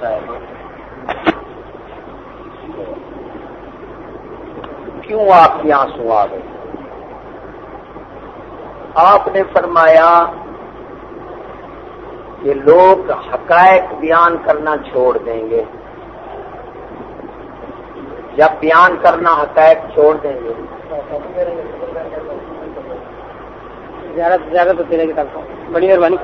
صاحب۔ کیوں آپ یہاں سو آ گئے آپ نے فرمایا کہ لوگ حقائق بیان کرنا چھوڑ دیں گے۔ جب بیان کرنا حقائق چھوڑ دیں گے۔ زیادہ سے زیادہ تو کی طرف۔ بڑی مہربانی۔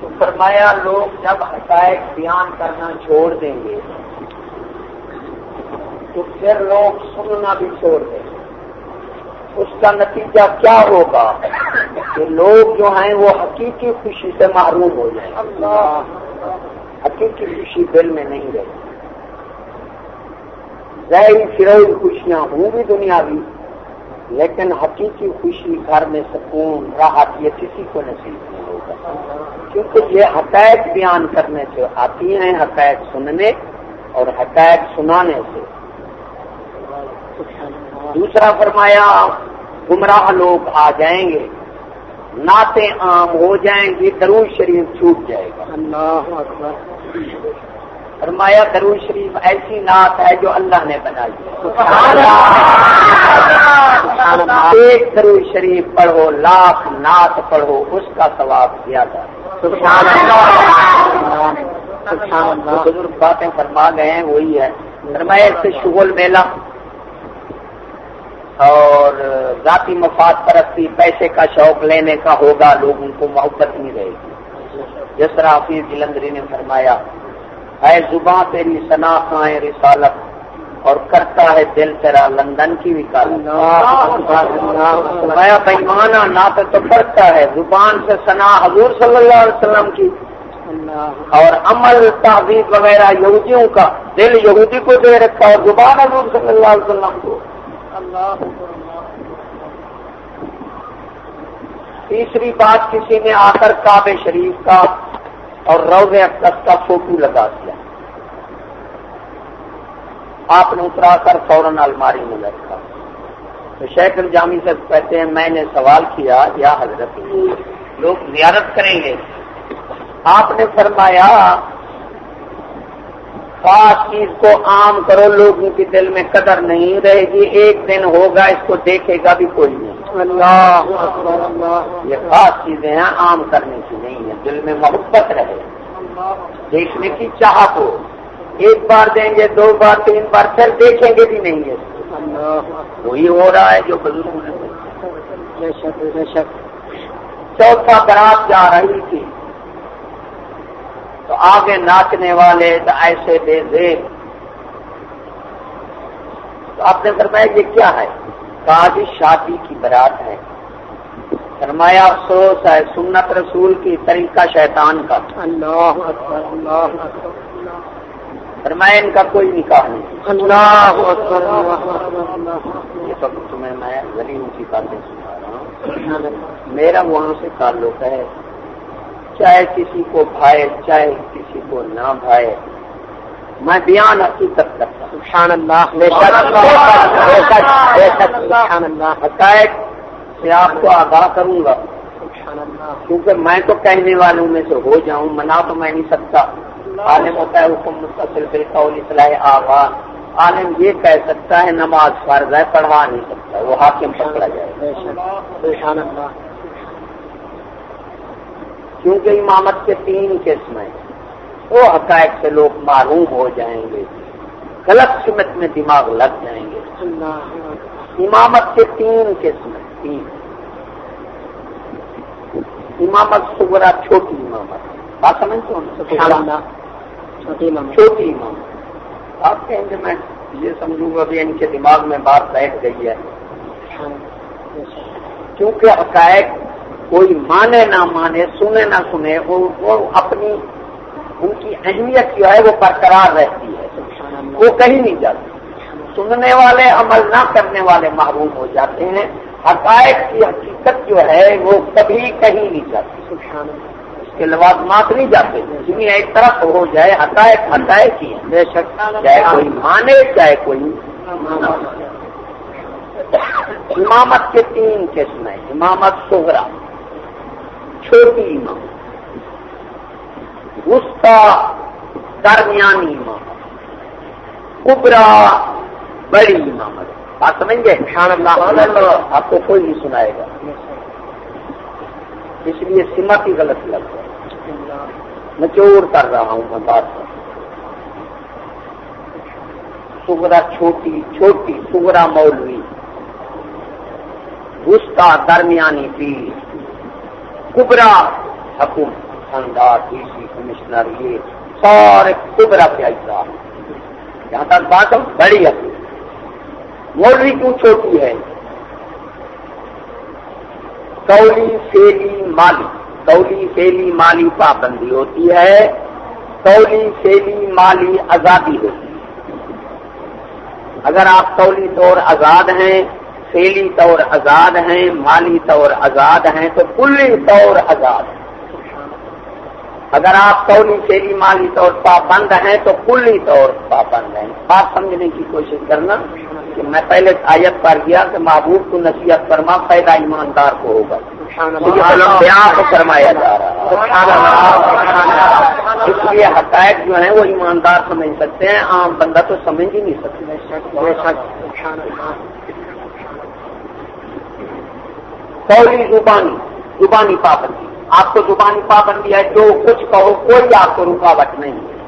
تو فرمایا لوگ جب حقائق بیان کرنا چھوڑ دیں گے تو پھر لوگ سننا بھی چھوڑ دیں گے۔ اس کا نتیجہ کیا ہوگا؟ کہ لوگ جو ہیں وہ حقیقی خوشی سے محروم ہو جائیں۔ حقیقی خوشی دل میں نہیں رہے ظاہری فروغ خوشیاں ہوں بھی دنیاوی، لیکن حقیقی خوشی گھر میں سکون، راحت یہ کسی کو نصیب نہیں ہوگا۔ کیونکہ یہ حقائق بیان کرنے سے آتی ہیں، حقائق سننے اور حقائق سنانے سے۔ دوسرا فرمایا، گمراہ لوگ آ جائیں گے، نعتیں عام ہو جائیں گی درو شریف چھوٹ جائے گا۔ اللہ اکبر۔ فرمایا درو شریف ایسی نعت ہے جو اللہ نے بنائی ایک درو شریف پڑھو لاکھ نعت پڑھو اس کا ثواب زیادہ۔ بزرگ باتیں فرما گئے ہیں وہی ہے۔ فرمایا سے شغل میلہ اور ذاتی مفاد پرستی پیسے کا شوق لینے کا ہوگا لوگوں کو محبت نہیں رہے گی۔ جس طرح حفیظ جلندری نے فرمایا ہے زباں تیری شناخائیں رسالت اور کرتا ہے دل تیرا لندن کی وکالت۔ بےمانہ نہ تو پڑتا ہے زبان سے سنا حضور صلی اللہ علیہ وسلم کی۔ اور عمل تحبیب وغیرہ یہودیوں کا۔ دل یہودی کو دے رکھا اور زبان حضور صلی اللہ علیہ وسلم کو۔ تیسری بات کسی نے آ کر کعبے شریف کا اور روز اقدس کا فوٹو لگا دیا۔ آپ نے اترا کر فوراً الماری میں رکھا تو شیخ الجامی سے کہتے ہیں، میں نے سوال کیا، یا حضرت، لوگ زیارت کریں گے۔ آپ نے فرمایا، خاص چیز کو عام کرو، لوگوں کے دل میں قدر نہیں رہے گی۔ ایک دن ہوگا، اس کو دیکھے گا بھی کوئی نہیں۔ اللہ یہ خاص چیزیں ہیں عام کرنے کی نہیں ہے دل میں محبت رہے۔ دیکھنے کی چاہت ہو۔ ایک بار دیں گے دو بار تین بار پھر دیکھیں گے بھی نہیں۔ ہے وہی ہو رہا ہے جو بزرگ چوتھا برات جا رہی تھی۔ تو آگے ناچنے والے تو ایسے بے زیب تو آپ نے فرمایا یہ کیا ہے؟ جی شادی کی برات ہے۔ فرمایا افسوس ہے سنت رسول کی طریقہ شیطان کا۔ اللہ اکبر اللہ اکبر۔ فرمایا ان کا کوئی نکاح نہیں۔ اللہ اکبر یہ سب تمہیں میں غریبوں کی باتیں سنا رہا ہوں۔ میرا وہاں سے تعلق ہے چاہے کسی کو بھائے چاہے کسی کو نہ بھائے۔ میں بیان حقیقت کرتا ہوں۔ سبحان اللہ سبحان اللہ حقائق سے آپ کو آگاہ کروں گا۔ سبحان اللہ۔ کیونکہ میں تو کہنے والوں میں سے ہو جاؤں منا تو میں نہیں سکتا۔ عالم ہوتا ہے حکم مستقل بالقول اصلاح آواز عالم یہ کہہ سکتا ہے نماز فرض ہے پڑھا نہیں سکتا۔ وہ حاکم پکڑا جائے۔ سبحان اللہ۔ کیونکہ امامت کے تین قسم ہیں۔ وہ حقائق سے لوگ معروم ہو جائیں گے۔ غلط سمت میں دماغ لگ جائیں گے۔ امامت کے تین قسم ہیں تین۔ امامت سگرا چھوٹی امامت۔ بات سمجھتے ہو نا؟ سبحان اللہ چھوٹی امامت۔ آپ کہیں گے میں یہ سمجھوں گا بھی ان کے دماغ میں بات بیٹھ گئی ہے۔ کیونکہ حقائق کوئی مانے نہ مانے سنے نہ سنے وہ اپنی ان کی اہمیت جو ہے وہ برقرار رہتی ہے۔ وہ کہیں نہیں جاتی سننے والے عمل نہ کرنے والے محروم ہو جاتے ہیں۔ حقائق کی حقیقت جو ہے وہ کبھی کہیں نہیں جاتی۔ اللہ کے لوازمات نہیں جاتے۔ جنہیں ایک طرف ہو جائے حقائق حقائق ہی بے شک۔ چاہے کوئی مانے چاہے کوئی امامت کے تین قسم ہیں۔ امامت سہرا چھوٹی امامت۔ گستا درمیانی امامت کبرا بڑی امامت بات سمجھ گئے؟ آپ کو کوئی نہیں سنائے گا. اس لیے سمت ہی غلط لگ رہا میں چور کر رہا ہوں میں بات سگرا چھوٹی چھوٹی سگرا مولوی. گستا درمیانی پیس کبرا حکومت. خاندار ڈی سی کمشنر، یہ سارے کبرا پہ آئی یہاں تک بات ہم بڑی حکومت مولوی کیوں چھوٹی ہے؟ کولی فیلی مالی کولی فیلی مالی پابندی ہوتی ہے۔ کولی فیلی مالی آزادی ہوتی ہے۔ اگر آپ کولی طور آزاد ہیں فیلی طور آزاد ہیں، مالی طور آزاد ہیں، تو کلی طور آزاد ہیں۔ اگر آپ کولی فیلی مالی طور پابند ہیں تو کلی طور پابند ہیں۔ بات سمجھنے کی کوشش کرنا کہ میں پہلے آیت پر گیا کہ محبوب کو نصیحت فرما پیدا ایماندار کو ہوگا۔ کو فرمایا جا رہا اس لیے حقائق جو ہیں وہ ایماندار سمجھ سکتے ہیں۔ عام بندہ تو سمجھ ہی نہیں سکتے کولی زبانی زبانی پابندی۔ آپ کو زبانی پابندی ہے، جو کچھ کہو، کوئی آپ کو رکاوٹ نہیں ہے۔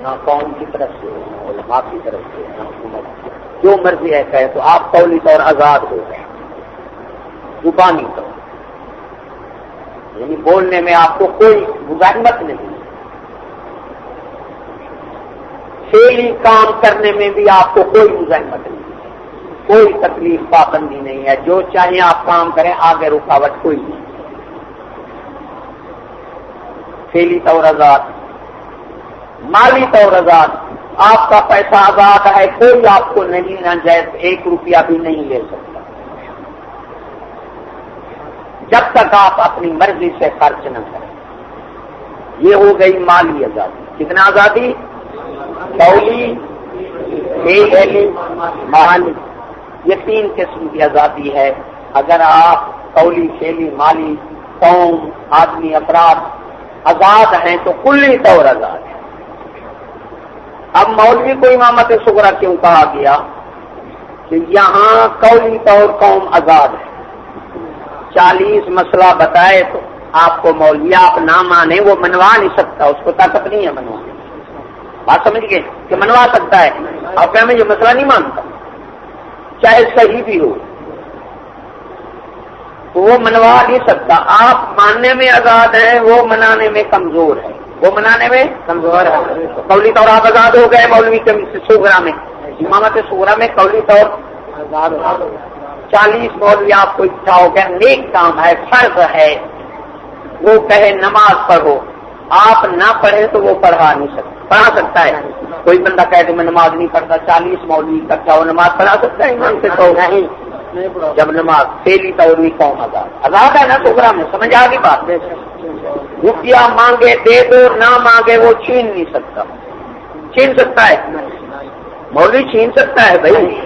نہ قوم کی طرف سے نہ علماء کی طرف سے نہ حکومت جو مرضی ہے، کہے تو آپ قولی طور آزاد ہو گئے۔ زبانی طور۔ یعنی بولنے میں آپ کو کوئی مزاحمت نہیں۔ فیلی کام کرنے میں بھی آپ کو کوئی مزاحمت نہیں۔ کوئی تکلیف پابندی نہیں ہے۔ جو چاہیں آپ کام کریں، آگے رکاوٹ کوئی نہیں۔ فیلی طور آزاد، مالی طور آزاد۔ آپ کا پیسہ آزاد ہے، کوئی آپ کو نہیں نہ جائز ایک روپیہ بھی نہیں لے سکتا۔ جب تک آپ اپنی مرضی سے خرچ نہ کریں۔ یہ ہو گئی مالی آزادی۔ کتنا آزادی؟ کولی مالی۔ یہ تین قسم کی آزادی ہے۔ اگر آپ کولی کھیلی مالی، قوم، آدمی، افراد آزاد ہیں تو کلی طور آزاد ہے اب مولوی کو امامت سگرا کیوں کہا گیا؟ کہ یہاں کولی طور قوم آزاد ہے چالیس مسئلہ بتائے تو آپ کو مولوی، آپ نہ مانے وہ منوا نہیں سکتا، اس کو طاقت نہیں ہے منوا بات سمجھ گئے کہ منوا سکتا ہے؟ آپ کہ میں یہ مسئلہ نہیں مانتا۔ چاہے صحیح بھی ہو وہ منوا نہیں سکتا۔ آپ ماننے میں آزاد ہیں، وہ منانے میں کمزور ہے وہ منانے میں کمزور ہے قولی طور آپ آزاد ہو گئے، مولوی کے سوگرا میں۔ امامت سوگرا میں قولی طور چالیس مولوی آپ کو اچھا ہو گیا نیک کام ہے، فرض ہے۔ وہ کہے نماز پڑھو۔ آپ نہ پڑھے تو وہ پڑھا نہیں سکتا، پڑھا سکتا ہے۔ کوئی بندہ کہے تو میں نماز نہیں پڑھتا، چالیس مولوی اکٹھا وہ نماز پڑھا سکتا ہے؟ ایمان سے تو نہیں جب نماز پھیلی تو قوم آزاد۔ آزاد ہے نا سوگرا میں، سمجھ آ گئی بات؟ روپیہ مانگے، دے دو، نہ مانگے، وہ چھین نہیں سکتا۔ چھین سکتا ہے؟ مولوی چھین سکتا ہے بھائی۔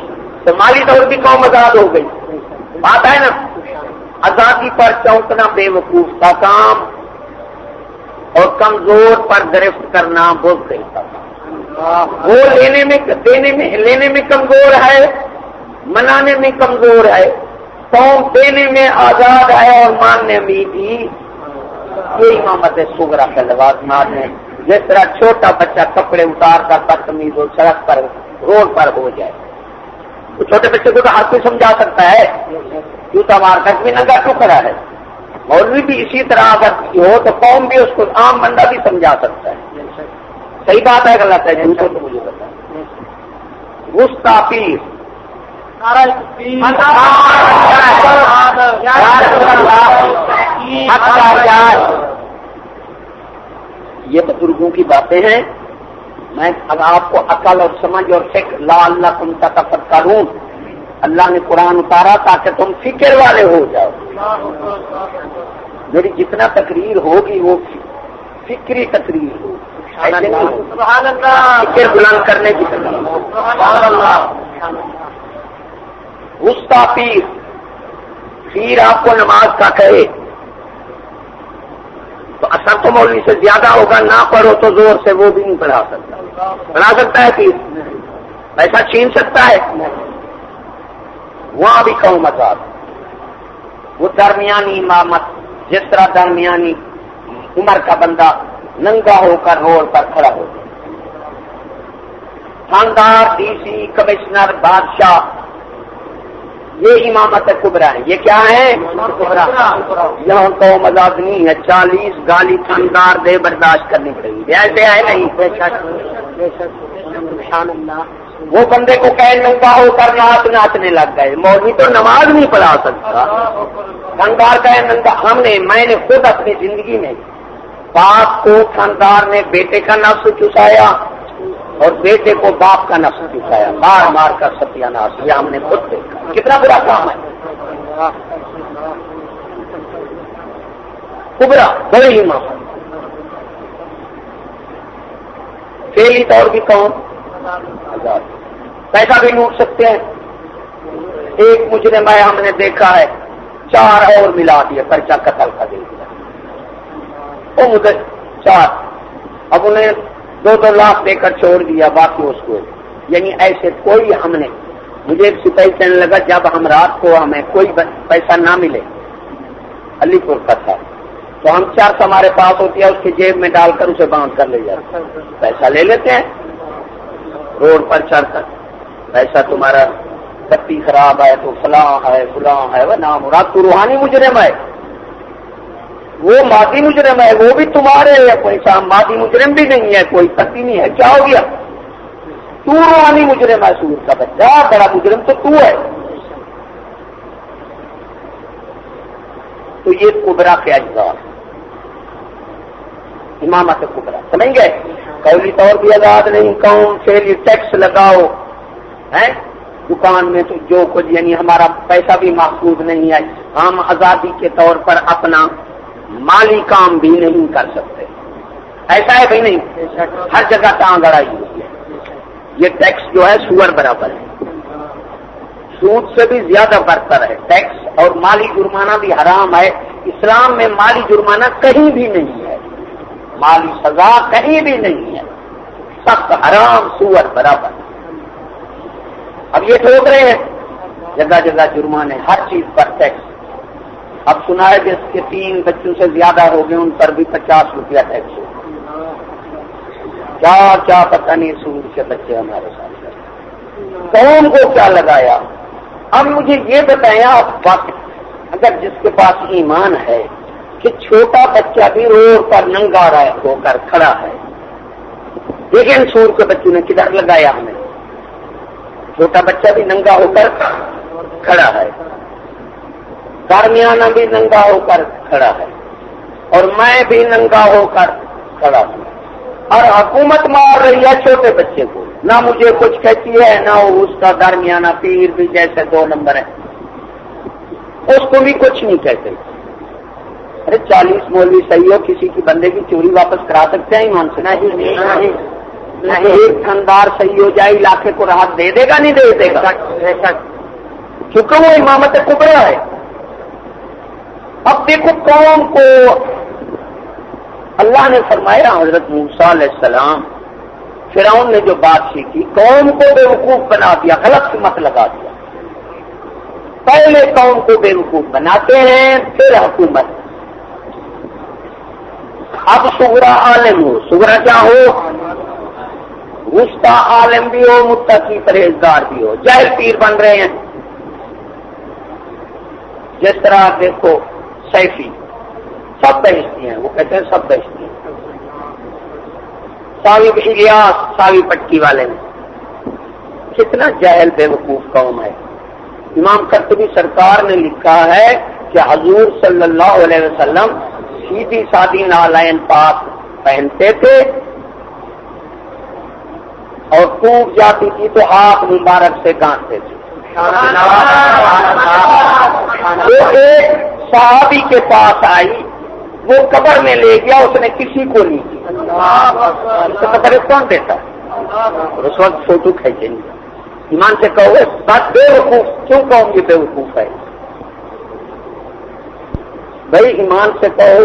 تو مالی طور بھی قوم آزاد ہو گئی۔ بات ہے نا، آزادی پر چونکنا بے وقوف کا کام اور کمزور پر گرفت کرنا بہت گئی وہ لینے میں دینے میں لینے میں کمزور ہے، منانے میں کمزور ہے، قوم دینے میں آزاد ہے اور ماننے میں بھی۔ یہ امامت سگرا کا لوازمات ہے جس طرح چھوٹا بچہ کپڑے اتار کر بدتمیز ہو سڑک پر روڈ پر ہو جائے۔ تو چھوٹے بچے کو تو ہر کوئی سمجھا سکتا ہے۔ جوتا مار کر بھی ننگا ٹکڑا ہے۔ مولوی بھی اسی طرح اگر ہو تو قوم بھی اس کو عام بندہ بھی سمجھا سکتا ہے۔ صحیح بات ہے غلط ہے تو مجھے یہ بزرگوں کی باتیں ہیں۔ میں اب آپ کو عقل اور سمجھ اور فکر لا اللہ تم کا تفر کروں اللہ نے قرآن اتارا تاکہ تم فکر والے ہو جاؤ۔ میری جتنا تقریر ہوگی وہ فکری تقریر ہوگی فکر بلند کرنے کی تقریر غصہ پیر پیر آپ کو نماز کا کہے تو اثر تو مولوی سے زیادہ ہوگا نہ پڑھو تو زور سے وہ بھی نہیں پڑھا سکتا پڑھا سکتا ہے پیر پیسہ چھین سکتا ہے وہاں بھی کہوں مزاق وہ درمیانی امامت، جس طرح درمیانی عمر کا بندہ ننگا ہو کر روڈ پر کھڑا ہو گیا۔ خاندار ڈی سی کمشنر بادشاہ، یہ امامت کبرا ہے یہ کیا ہے کبرا۔ یہاں تو مزاق نہیں ہے۔ چالیس گالی خاندار دے برداشت کرنی پڑے گی۔ ایسے ہے نہیں۔ وہ بندے کو کہ ننگا ہو کر ناچ ناچنے لگ گئے۔ مولوی تو نماز نہیں پڑھا سکتا۔ خاندار کہ ننگا ہم نے، میں نے خود اپنی زندگی میں باپ کو خاندار نے بیٹے کا نفس چسایا اور بیٹے کو باپ کا نفس دکھایا مار مار کر ستیہ ناش یہ ہم نے خود دیکھا۔ کتنا برا کام ہے۔ کبرا، بڑے ہی ماں۔ فیلی طور بھی کون؟ پیسہ بھی لوٹ سکتے ہیں۔ ایک مجرم ہے ہم نے دیکھا ہے۔ چار اور ملا دیا پرچہ قتل کا دے۔ دیا وہ مجھے چار۔ اب انہیں دو دو لاکھ دے کر چھوڑ دیا، باقی اس کو۔ یعنی ایسے کوئی ہم نے۔ مجھے ایک سپاہی کہنے لگا، جب ہم رات کو ہمیں کوئی پیسہ نہ ملے، علی پور کا تھا۔ تو ہم چار ہمارے پاس ہوتی ہے، اس کی جیب میں ڈال کر اسے باندھ کر لے جاتے پیسہ لے لیتے ہیں۔ روڈ پر چڑھ کر۔ پیسہ تمہارا بتی خراب ہے، تو فلاں ہے فلاں ہے، وہ نام مراد تو روحانی مجرم ہے۔ وہ مادی مجرم ہے، وہ بھی تمہارے ہے کوئی شام مادی مجرم بھی نہیں ہے، کوئی پتی نہیں ہے، کیا ہو گیا؟ تو روحانی مجرم ہے سور کا بچہ بڑا مجرم تو تو ہے۔ تو یہ کبرا کے اجزار امامت کبرا، سمجھ گئے؟ قولی طور بھی آزاد نہیں، کون سے ٹیکس لگاؤ؟ دکان میں تو جو کچھ یعنی ہمارا پیسہ بھی محفوظ نہیں ہے۔ ہم آزادی کے طور پر اپنا مالی کام بھی نہیں کر سکتے۔ ایسا ہے بھائی نہیں، ہر جگہ ٹانگ اڑائی ہوئی ہے۔ یہ ٹیکس جو ہے سور برابر ہے۔ سود سے بھی زیادہ برتر ہے۔ ٹیکس اور مالی جرمانہ بھی حرام ہے۔ اسلام میں مالی جرمانہ کہیں بھی نہیں ہے۔ مالی سزا کہیں بھی نہیں ہے۔ سخت حرام، سور برابر۔ اب یہ ٹھوک رہے ہیں۔ جگہ جگہ جرمانے ہر چیز پر ٹیکس۔ اب سنا ہے جس کے تین بچوں سے زیادہ ہو گئے، ان پر بھی پچاس روپیہ ٹیکس ہو کیا کیا پتہ نہیں سور کے بچے ہمارے ساتھ۔ قوم کو کیا لگایا؟ اب مجھے یہ بتایا اگر جس کے پاس ایمان ہے کہ چھوٹا بچہ بھی روڈ پر ننگا رہا ہو کر کھڑا ہے۔ لیکن سور کے بچوں نے کدھر لگایا ہمیں۔ چھوٹا بچہ بھی ننگا ہو کر کھڑا ہے۔ درمیانہ بھی ننگا ہو کر کھڑا ہے اور میں بھی ننگا ہو کر کھڑا ہوں۔ اور حکومت مار رہی ہے چھوٹے بچے کو۔ نہ مجھے کچھ کہتی ہے نہ اس کا درمیانہ پیر بھی جیسے دو نمبر ہے۔ اس کو بھی کچھ نہیں کہتے۔ ارے چالیس مولوی صحیح ہو کسی کی بندے کی چوری واپس کرا سکتے ہیں؟ ایمان سے نہیں؟ ایک خاندار صحیح ہو جائے علاقے کو راحت دے دے گا نہیں دے دے گا؟ کیونکہ وہ امامت کبرا ہے۔ اب دیکھو قوم کو اللہ نے فرمایا، حضرت موسا علیہ السلام، فرعون نے جو بات سیکھی قوم کو بے وقوف بنا دیا، غلط مت لگا دیا۔ پہلے قوم کو بے وقوف بناتے ہیں، پھر حکومت۔ اب سگرا عالم ہو۔ سگرا کیا ہو؟ گستا عالم بھی ہو، متقی پرہیزگار بھی ہو۔ جہل پیر بن رہے ہیں۔ جس طرح دیکھو سیفی، سب بیچتی ہیں، وہ کہتے ہیں سب بیچتی ہیں۔ ساوی الیاس، ساوی پٹکی والے نے کتنا جہل بے وقوف قوم ہے۔ امام کرتبی سرکار نے لکھا ہے کہ حضور صلی اللہ علیہ وسلم سیدھی سادی نالائن پاک پہنتے تھے اور ٹوٹ جاتی تھی تو ہاتھ مبارک سے گانتے تھے۔ ایک صحابی کے پاس آئی، وہ قبر میں لے گیا، اس نے کسی کو نہیں کیا۔ قبر کون دیتا اس وقت فوٹو کھینچیں گے ایمان سے کہو بات بے وقوف، کیوں کہوں گی بے وقوف ہے؟ بھائی، ایمان سے کہو،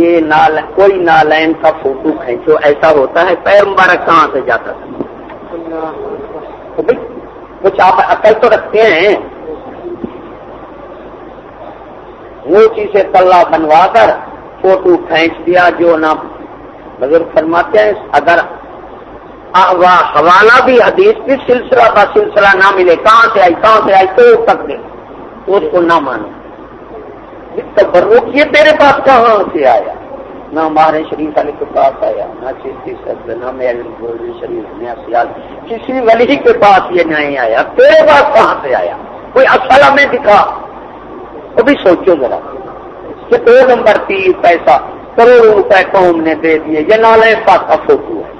یہ نال، کوئی نالین کا فوٹو کھینچو، ایسا ہوتا ہے، پیر مبارک کہاں سے جاتا تھا؟ کچھ آپ عقل تو رکھتے ہیں۔ وہ چیزیں کلّا بنوا کر فوٹو کھینچ دیا جو نہ بزرگ فرماتے ہیں۔ اگر حوالہ بھی حدیث بھی سلسلہ کا سلسلہ نہ ملے، کہاں سے آئی، کہاں سے آئی؟ تو تک دے۔ تو اس کو نہ مانو۔ تبرک یہ تیرے پاس کہاں سے آیا؟ نہ ہمارے شریف علی کے پاس آیا، نہ چیشتی سب نہ میرے شریف نیا سیال۔ کسی ولی کے پاس یہ نہیں آیا، تیرے پاس کہاں سے آیا؟ کوئی اچھا اصل میں دکھا؟ وہ بھی سوچو ذرا کہ دو نمبر تیس پیسہ کروڑوں روپے قوم نے دے دیے، یہ نالے پاس کا فوٹو ہے۔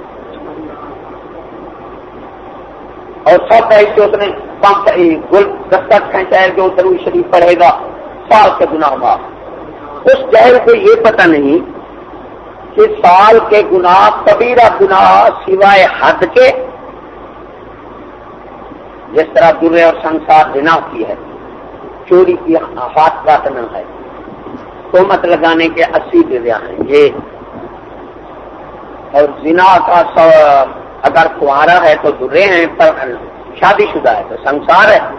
اور سب پیسے اس نے پمپ گل دستک کھینچا جو ضرور شریف پڑھے گا، سال کے گناہ معاف۔ اس جہل کو یہ پتہ نہیں کہ سال کے گناہ کبیرہ گناہ سوائے حد کے جس طرح درے اور سنسار بنا کی ہے، چوری کی ہاتھ کاٹنا ہے۔ تو مت لگانے کے اسی دریا ہیں یہ اور زنا کا سو اگر کمارا ہے تو درے ہیں، پر شادی شدہ ہے تو سنسار ہے۔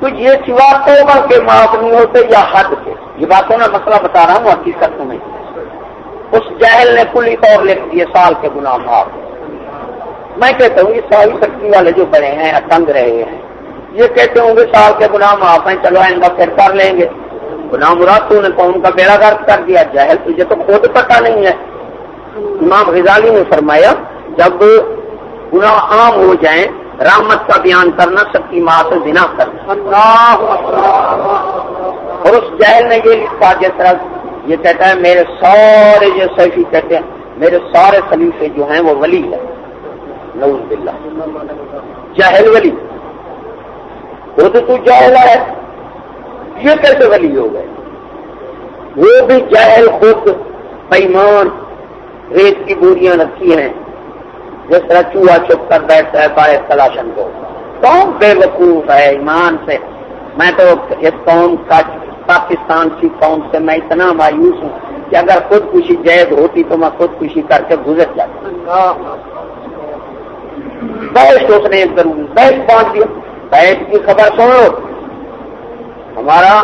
تو یہ سوا تو کے معاف نہیں ہوتے یا حد کے۔ یہ باتوں میں مسئلہ بتا رہا ہوں، حقیقت میں۔ اس جہل نے کلی طور لکھ دیے سال کے گناہ معاف۔ میں کہتا ہوں یہ ساری شکتی والے جو بڑے ہیں تنگ رہے ہیں یہ کہتے ہوں گے سال کے گناہ معاف ہیں چلو آئندہ پھر کر لیں گے۔ گناہ مراد تو نے قوم کا بیڑا گرد کر دیا جہل تجھے تو خود پتہ نہیں ہے۔ امام غزالی نے فرمایا جب گناہ عام ہو جائیں رحمت کا بیان کرنا سب کی ماں سے بنا کرنا اور اس جہل نے یہ لکھا جس طرح یہ کہتا ہے میرے سارے جو سیفی کہتے ہیں، میرے سارے خلیفے جو ہیں وہ ولی ہے نوز باللہ۔ جہل ولی۔ وہ تو تو جہل ہے۔ یہ کیسے ولی ہو گئے؟ وہ بھی جہل خود پیمان ریت کی بوریاں رکھی ہیں۔ جس طرح چوہا چھپ کر بیٹھتا ہے بائے تلاشن کو۔ کون بے وقوف ہے، ایمان سے۔ میں تو اس قوم کا پاکستان کی قوم سے میں اتنا مایوس ہوں کہ اگر خود خوشی جید ہوتی تو میں خود خوشی کر کے گزر جاتا۔ بیش اس نے ضرور بیش پہنچ دیا بیش کی خبر سن لو ہمارا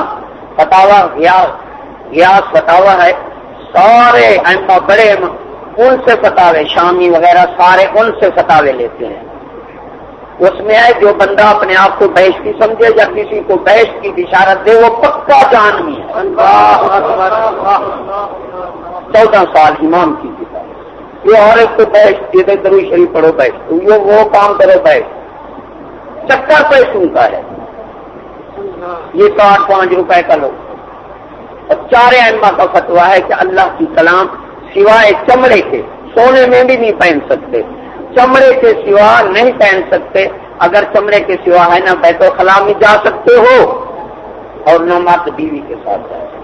فتوا گیاس فتوا ہے۔ سارے ایسا بڑے ان سے فتاوے شامی وغیرہ، سارے ان سے فتاوے لیتے ہیں۔ اس میں آئے جو بندہ اپنے آپ کو بیش کی سمجھے یا کسی کو بیش کی بشارت دے وہ پکا جان ہے۔ چودہ سال امام کی کتاب۔ یہ اور ایک کو بیش دے ضرور شریف پڑھو بیش۔ تو یہ وہ کام کرو بیش۔ چکر پیسوں کا ہے۔ یہ ساٹھ پانچ روپے کا لو اور چار ایما کا فتوا ہے کہ اللہ کی کلام سوائے چمڑے کے سونے میں بھی نہیں پہن سکتے۔ چمڑے کے سوا نہیں پہن سکتے۔ اگر چمڑے کے سوا ہے نہ بیت و خلا میں جا سکتے ہو اور نہ مات بیوی کے ساتھ جا سکتے۔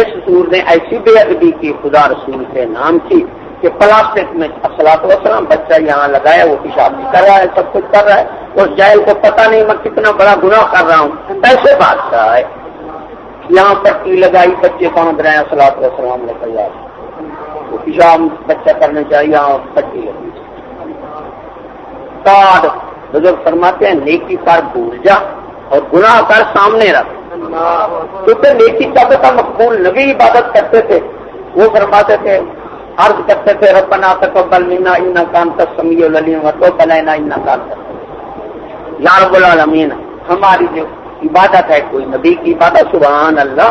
اس سور نے ایسی بے ادبی کی خدا رسول کے نام کی کہ پلاسٹک میں اصلاط وسلم بچہ یہاں لگایا، وہ پیشاب بھی کر رہا ہے، سب کچھ کر رہا ہے۔ اس جائل کو پتہ نہیں میں کتنا بڑا گناہ کر رہا ہوں۔ ایسے بات کر ہے۔ یہاں پٹی لگائی، بچے پہنچ رہے ہیں سلاط وسلام نے تیار پیشاب بچہ کرنا چاہیے یہاں پٹی لگنی کارڈ بزرگ فرماتے ہیں، نیکی پر بھول جا اور گناہ کر سامنے رکھ۔ کیونکہ نیکی تب کا مقبول نبی عبادت کرتے تھے۔ وہ فرماتے تھے، عرض کرتے تھے، ربنا تقبل منا ان کان تسمی العلیم و تو بلینا ان کان یا رب العالمین، ہماری جو عبادت ہے، کوئی نبی کی عبادت، سبحان اللہ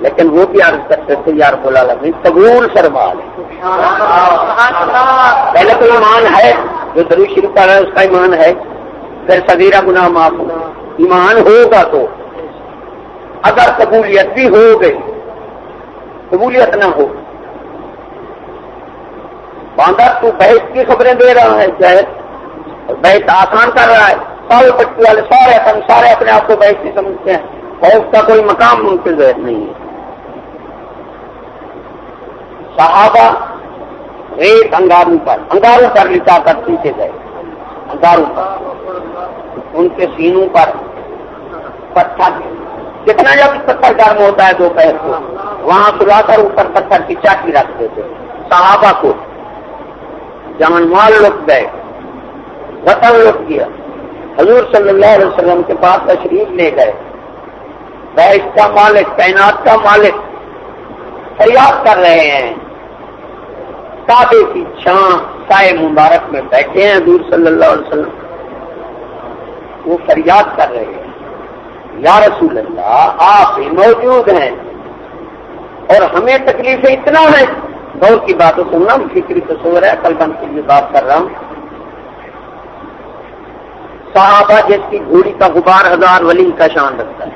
لیکن وہ بھی عرض کرتے تھے یار بولا لگی قبول فرما لے۔ پہلے تو ایمان ہے، جو درو شروع کر رہا ہے، اس کا ایمان ہے۔ پھر سگیرہ گناہ معاف ہوگا ایمان ہوگا تو۔ اگر قبولیت بھی ہو گئی، قبولیت نہ ہو۔ باندھا تو بحث کی خبریں دے رہا ہے چاہے بحث آسان کر رہا ہے۔ سارے بچے والے سارے اپنے سارے اپنے آپ کو بحث نہیں سمجھتے ہیں۔ اور اس کا کوئی مقام ممکن نہیں ہے۔ صحابہ ریت انگاروں پر انگاروں پر لٹا کر پیچھے گئے۔ انگاروں پر، ان کے سینوں پر پتھر۔ جتنا جب پتھر گرم ہوتا ہے دوپہر کو، وہاں سلا کر اوپر پتھر کی چاٹی رکھتے تھے صحابہ کو جان مال لٹ گئے، وطن لٹ گیا۔ حضور صلی اللہ علیہ وسلم کے پاس تشریف لے گئے۔ بیش کا مالک تعینات کا مالک، فریاد کر رہے ہیں۔ کعبے کی چھان سائے مبارک میں بیٹھے ہیں حضور صلی اللہ علیہ وسلم۔ وہ فریاد کر رہے ہیں۔ یا رسول اللہ، آپ ہی موجود ہیں۔ اور ہمیں تکلیفیں اتنا ہے دور کی باتوں سننا فکری تو سو ہے کل بند کے لیے بات کر رہا ہوں۔ صحابہ جس کی گھوڑی کا غبار ہزار ولی کا شان رکھتا ہے۔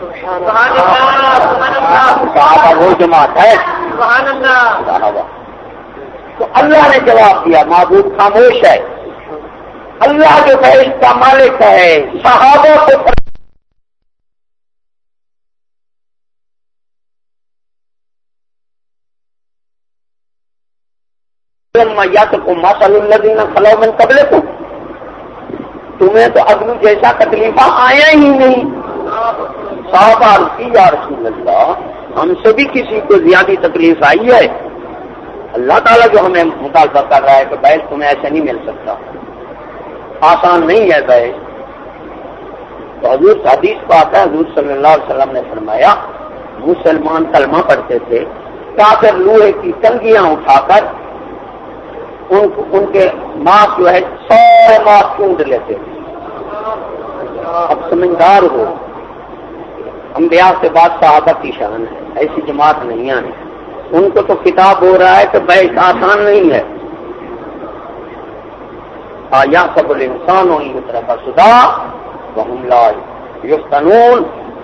صحابہ وہ جماعت ہے۔ تو اللہ نے جواب دیا معبود خاموش ہے۔ اللہ جو بحث کا مالک ہے صحابہ کو یا تو ماسل اللہ فلو من قبل کو تمہیں تو اگلو جیسا تکلیف آیا ہی نہیں۔ صحابہ کی یا رسول اللہ ہم سے بھی کسی کو زیادہ تکلیف آئی ہے۔ اللہ تعالیٰ جو ہمیں مطالبہ کر رہا ہے کہ بحث تمہیں ایسے نہیں مل سکتا۔ آسان نہیں ہے بحث تو حضور حدیث کو آتا ہے، حضور صلی اللہ علیہ وسلم نے فرمایا، مسلمان کلمہ پڑھتے تھے، کافر لوہے کی تنگیاں اٹھا کر ان ان کے ماس جو ہے سارے ماس چونڈ لیتے اب سمجھدار ہو۔ انبیاء سے بات صحابہ کی شان ہے۔ ایسی جماعت نہیں آنے ان کو تو کتاب ہو رہا ہے کہ بحث آسان نہیں ہے۔ یا سب انسان ہو طرح سدا بہم لاج قانون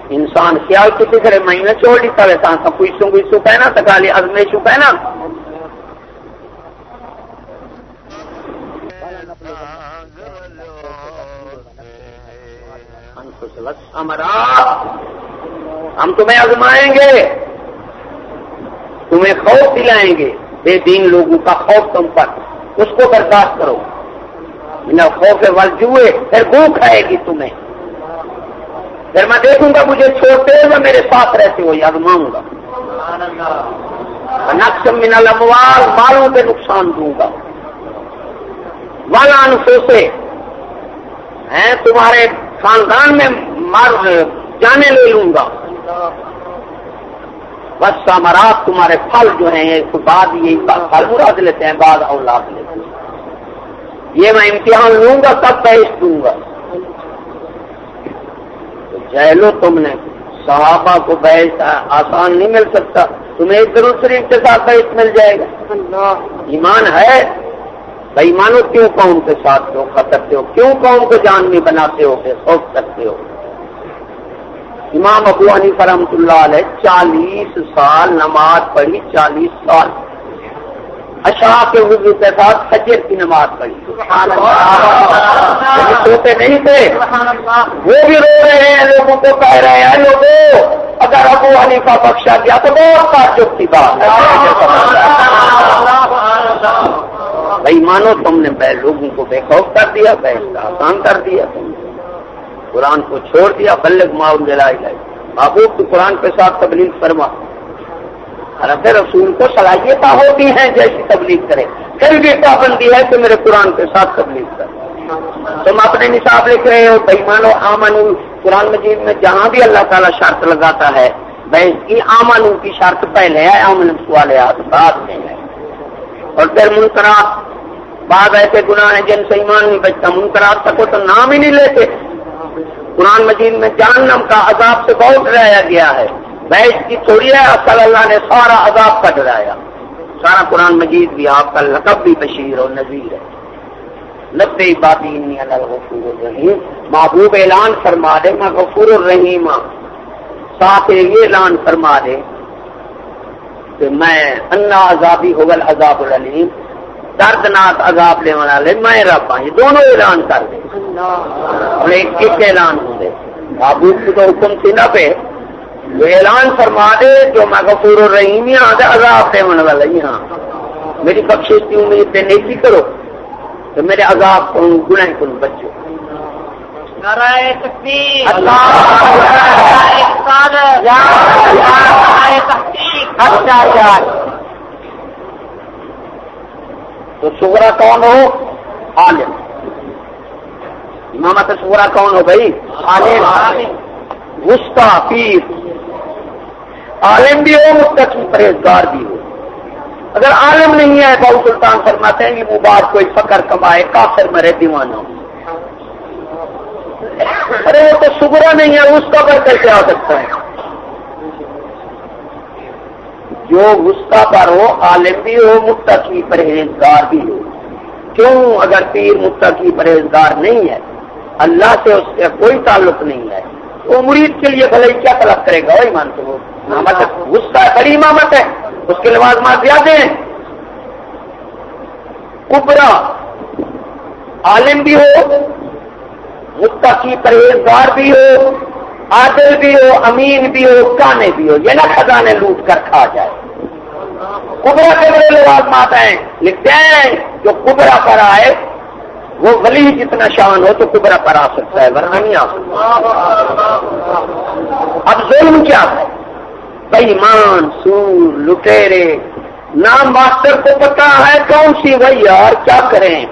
انسان خیال کی فکر مہینہ چھوڑ دیتا ویسا کوئی سو کوئی سو پہنا تکالی ازمیشو پہنا ہم تمہیں آزمائیں گے۔ تمہیں خوف دلائیں گے۔ بے دین لوگوں کا خوف تم پر۔ اس کو برداشت کرو۔ بنا خوف جوئے پھر بھوک آئے گی تمہیں۔ پھر میں دیکھوں گا مجھے چھوڑتے ہو میرے ساتھ رہتے ہو یا آزماؤں گا۔ نقش من الاموال، مالوں پہ نقصان دوں گا۔ والا انسو سے ہیں تمہارے خاندان میں مار جانے لے لوں گا۔ بس سامرات تمہارے پھل جو ہیں بعد یہ پھل مراد لیتے ہیں، بعد اولاد لیتے ہیں۔ یہ میں امتحان لوں گا تب پیش دوں گا۔ تو جہلو تم نے، صحابہ کو بیچ آسان نہیں مل سکتا۔ تمہیں ایک ضرور شریف کے ساتھ بیچ مل جائے گا۔ ایمان ہے بھائی مانو کیوں قوم کے ساتھ دھوکھا کرتے ہو؟ کیوں قوم کو جان نہیں بناتے ہو؟ کہ خوف کرتے ہو؟ امام ابو عنی فرحمت اللہ علیہ چالیس سال نماز پڑھی، چالیس سال۔ اشاہ کے وضو کے ساتھ سجر کی نماز پڑھی۔ سوتے نہیں تھے۔ وہ بھی رو رہے ہیں، لوگوں کو کہہ رہے ہیں لوگوں اگر ابو عنی کا بخشا دیا تو بہت تعجب کی بات بھائی مانو تم نے بے لوگوں کو بے خوف کر دیا بحث آسان کر دیا تم نے۔ قرآن کو چھوڑ دیا بلک معاون دلائی لائی محبوب تو قرآن کے ساتھ تبلیغ فرما۔ رب رسول کو صلاحیتیں ہوتی ہیں جیسی تبلیغ کرے۔ پھر بھی پابندی ہے کہ میرے قرآن کے ساتھ تبلیغ کرے تم اپنے نصاب لکھ رہے ہو، بھائی مانو آمن قرآن مجید میں جہاں بھی اللہ تعالیٰ شرط لگاتا ہے بحث کی آمن کی شرط پہلے ہے آمن والے بعد میں ہے۔ اور پھر منقرات بعض ایسے گناہ ہیں جن سے ایمان نہیں بچتا منقرات تک تو نام ہی نہیں لیتے۔ قرآن مجید میں جہنم کا عذاب سے بہت ڈرایا گیا ہے۔ بیش کی تھوڑی ہے، اصل اللہ نے سارا عذاب کا ڈرایا۔ سارا قرآن مجید بھی آپ کا لقب بھی بشیر اور نذیر ہے۔ نبے بادی غفور الرحیم۔ محبوب اعلان فرما دے، میں غفور الرحیم ہاں۔ ساتھ یہ اعلان فرما دے کہ میں، انا عذابی ہوگل عذاب العلیم۔ دردناک عذاب لے والے میں رب ہوں یہ دونوں اعلان کر اور ایک اعلان ہوں بابو کی تو حکم تھی نہ پہ اعلان فرما دے جو میں غفور الرحیم یہاں سے عذاب دے من والے یہاں میری بخشش کی امید پہ نہیں کرو تو میرے عذاب کو گناہ کروں بچوں تو سورا کون ہو؟ عالم۔ امامت سورا کون ہو بھائی؟ عالم۔ گستا پیر عالم بھی ہو مستقی پرہیزگار بھی ہو۔ اگر عالم نہیں ہے بہو سلطان فرماتے ہیں کہ وہ بات کوئی فکر کمائے، کافر مرے دیوانہ ارے وہ تو سگرا نہیں ہے، اس کا پر کیسے آ سکتا ہے؟ جو غصہ پر ہو عالم بھی ہو، متقی پرہیزگار بھی ہو۔ کیوں اگر پیر متقی پرہیزگار نہیں ہے؟ اللہ سے اس کا کوئی تعلق نہیں ہے۔ وہ مرید کے لیے بھلے کیا طلب کرے گا؟ وہی مانتے ہو۔ غصہ بڑی امامت ہے۔ اس کے لباس مار زیادہ ہیں کبرا عالم بھی ہو، متقی پرہیزگار بھی ہو۔ عادل بھی ہو، امین بھی ہو، کانے بھی ہو، یہ نہ خزانے لوٹ کر کھا جائے۔ کبرا کے بڑے لباس ماتا ہیں، لکھتے ہیں، جو کبرا پر آئے، وہ ولی جتنا شان ہو تو کبرا پر آ سکتا ہے، ورنہ نہیں آ سکتا۔ اب ظلم کیا ہے؟ بےمان سور، لٹیرے۔ نام ماسٹر کو پتا ہے کون سی بھائی یار کیا کریں۔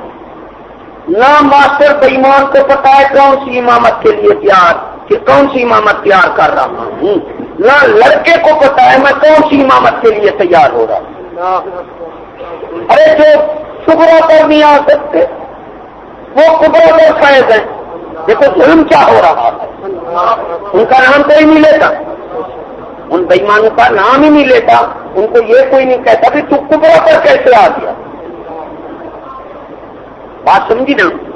نام ماسٹر بےمان کو پتا ہے کون سی امامت کے لیے تیار۔ کہ کون سی امامت تیار کر رہا ہوں؟ نہ لڑکے کو پتا ہے میں کون سی امامت کے لیے تیار ہو رہا ہوں۔ ارے جو شکرا پر نہیں آ سکتے، وہ کبرا پر فائد ہیں۔ دیکھو، ظلم کیا ہو رہا ہے؟ ان کا نام کوئی نہیں لیتا۔ ان بےمانوں کا نام ہی نہیں لیتا۔ ان کو یہ کوئی نہیں کہتا کہ تو کبرا پر کیسے آ گیا؟ بات سمجھی نا؟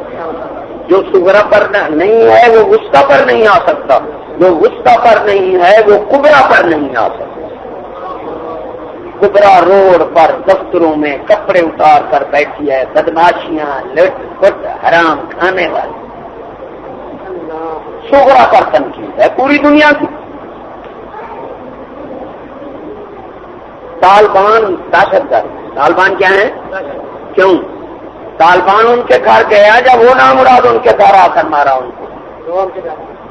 جو سگرا پر نہیں ہے، وہ غصہ پر نہیں آ سکتا۔ جو غصہ پر نہیں ہے، وہ کبرا پر نہیں آ سکتا۔ کبرا روڈ پر دفتروں میں کپڑے اتار کر بیٹھی ہے، بدماشیاں، لٹ پٹ، حرام کھانے والی۔ سگرا پر تنقید ہے پوری دنیا کی۔ طالبان دہشت گرد طالبان کیا ہیں؟ کیوں؟ طالبان ان کے گھر گیا جب وہ نام مراد ان کے گھر آ کر مارا ان کو۔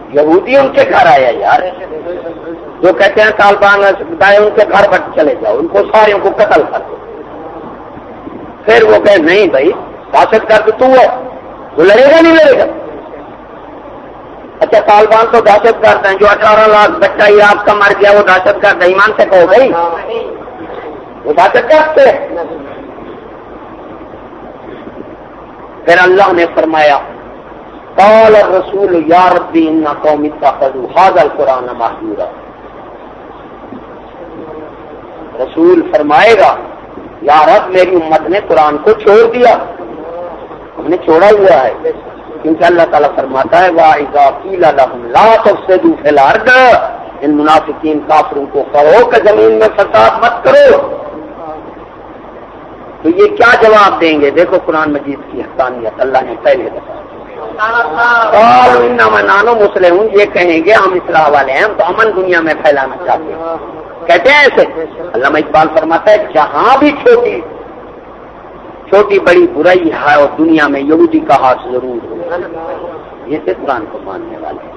یہودی ان کے گھر آیا یار۔ جو کہتے ہیں طالبان ان کے گھر پر چلے جاؤ، ان کو سارے کو قتل کر دو۔ پھر وہ کہ نہیں بھائی دہشت گرد تو ہے وہ لڑے گا نہیں، لڑے گا۔ اچھا طالبان تو دہشت گرد ہیں، جو اٹھارہ لاکھ بچہ عراق کا مر گیا، وہ دہشت گرد ایمان سے کہو بھائی۔ وہ دہشت گرد سے۔ پھر اللہ نے فرمایا، قال الرسول، یا ربی، ان قوم اتخذوا هذا القرآن محجورا رسول فرمائے گا، یا رب، میری امت نے قرآن کو چھوڑ دیا۔ ہم نے چھوڑا ہوا ہے۔ کیونکہ اللہ تعالیٰ فرماتا ہے واحضا قیل لهم لا تفسدوا في الارض، ان منافقین کافروں کو کہو کہ زمین میں فساد مت کرو۔ تو یہ کیا جواب دیں گے؟ دیکھو قرآن مجید کی حقانیت، اللہ نے پہلے بتایا۔ میں نانو مسلم ہوں یہ کہیں گے ہم اصلاح والے ہیں، ہم تو امن دنیا میں پھیلانا چاہتے ہیں۔ کہتے ہیں ایسے۔ اللہ اقبال فرماتا ہے، جہاں بھی چھوٹی چھوٹی بڑی برائی ہے اور دنیا میں یہودی کا ہاتھ ضرور ہو۔ یہ سے قرآن کو ماننے والے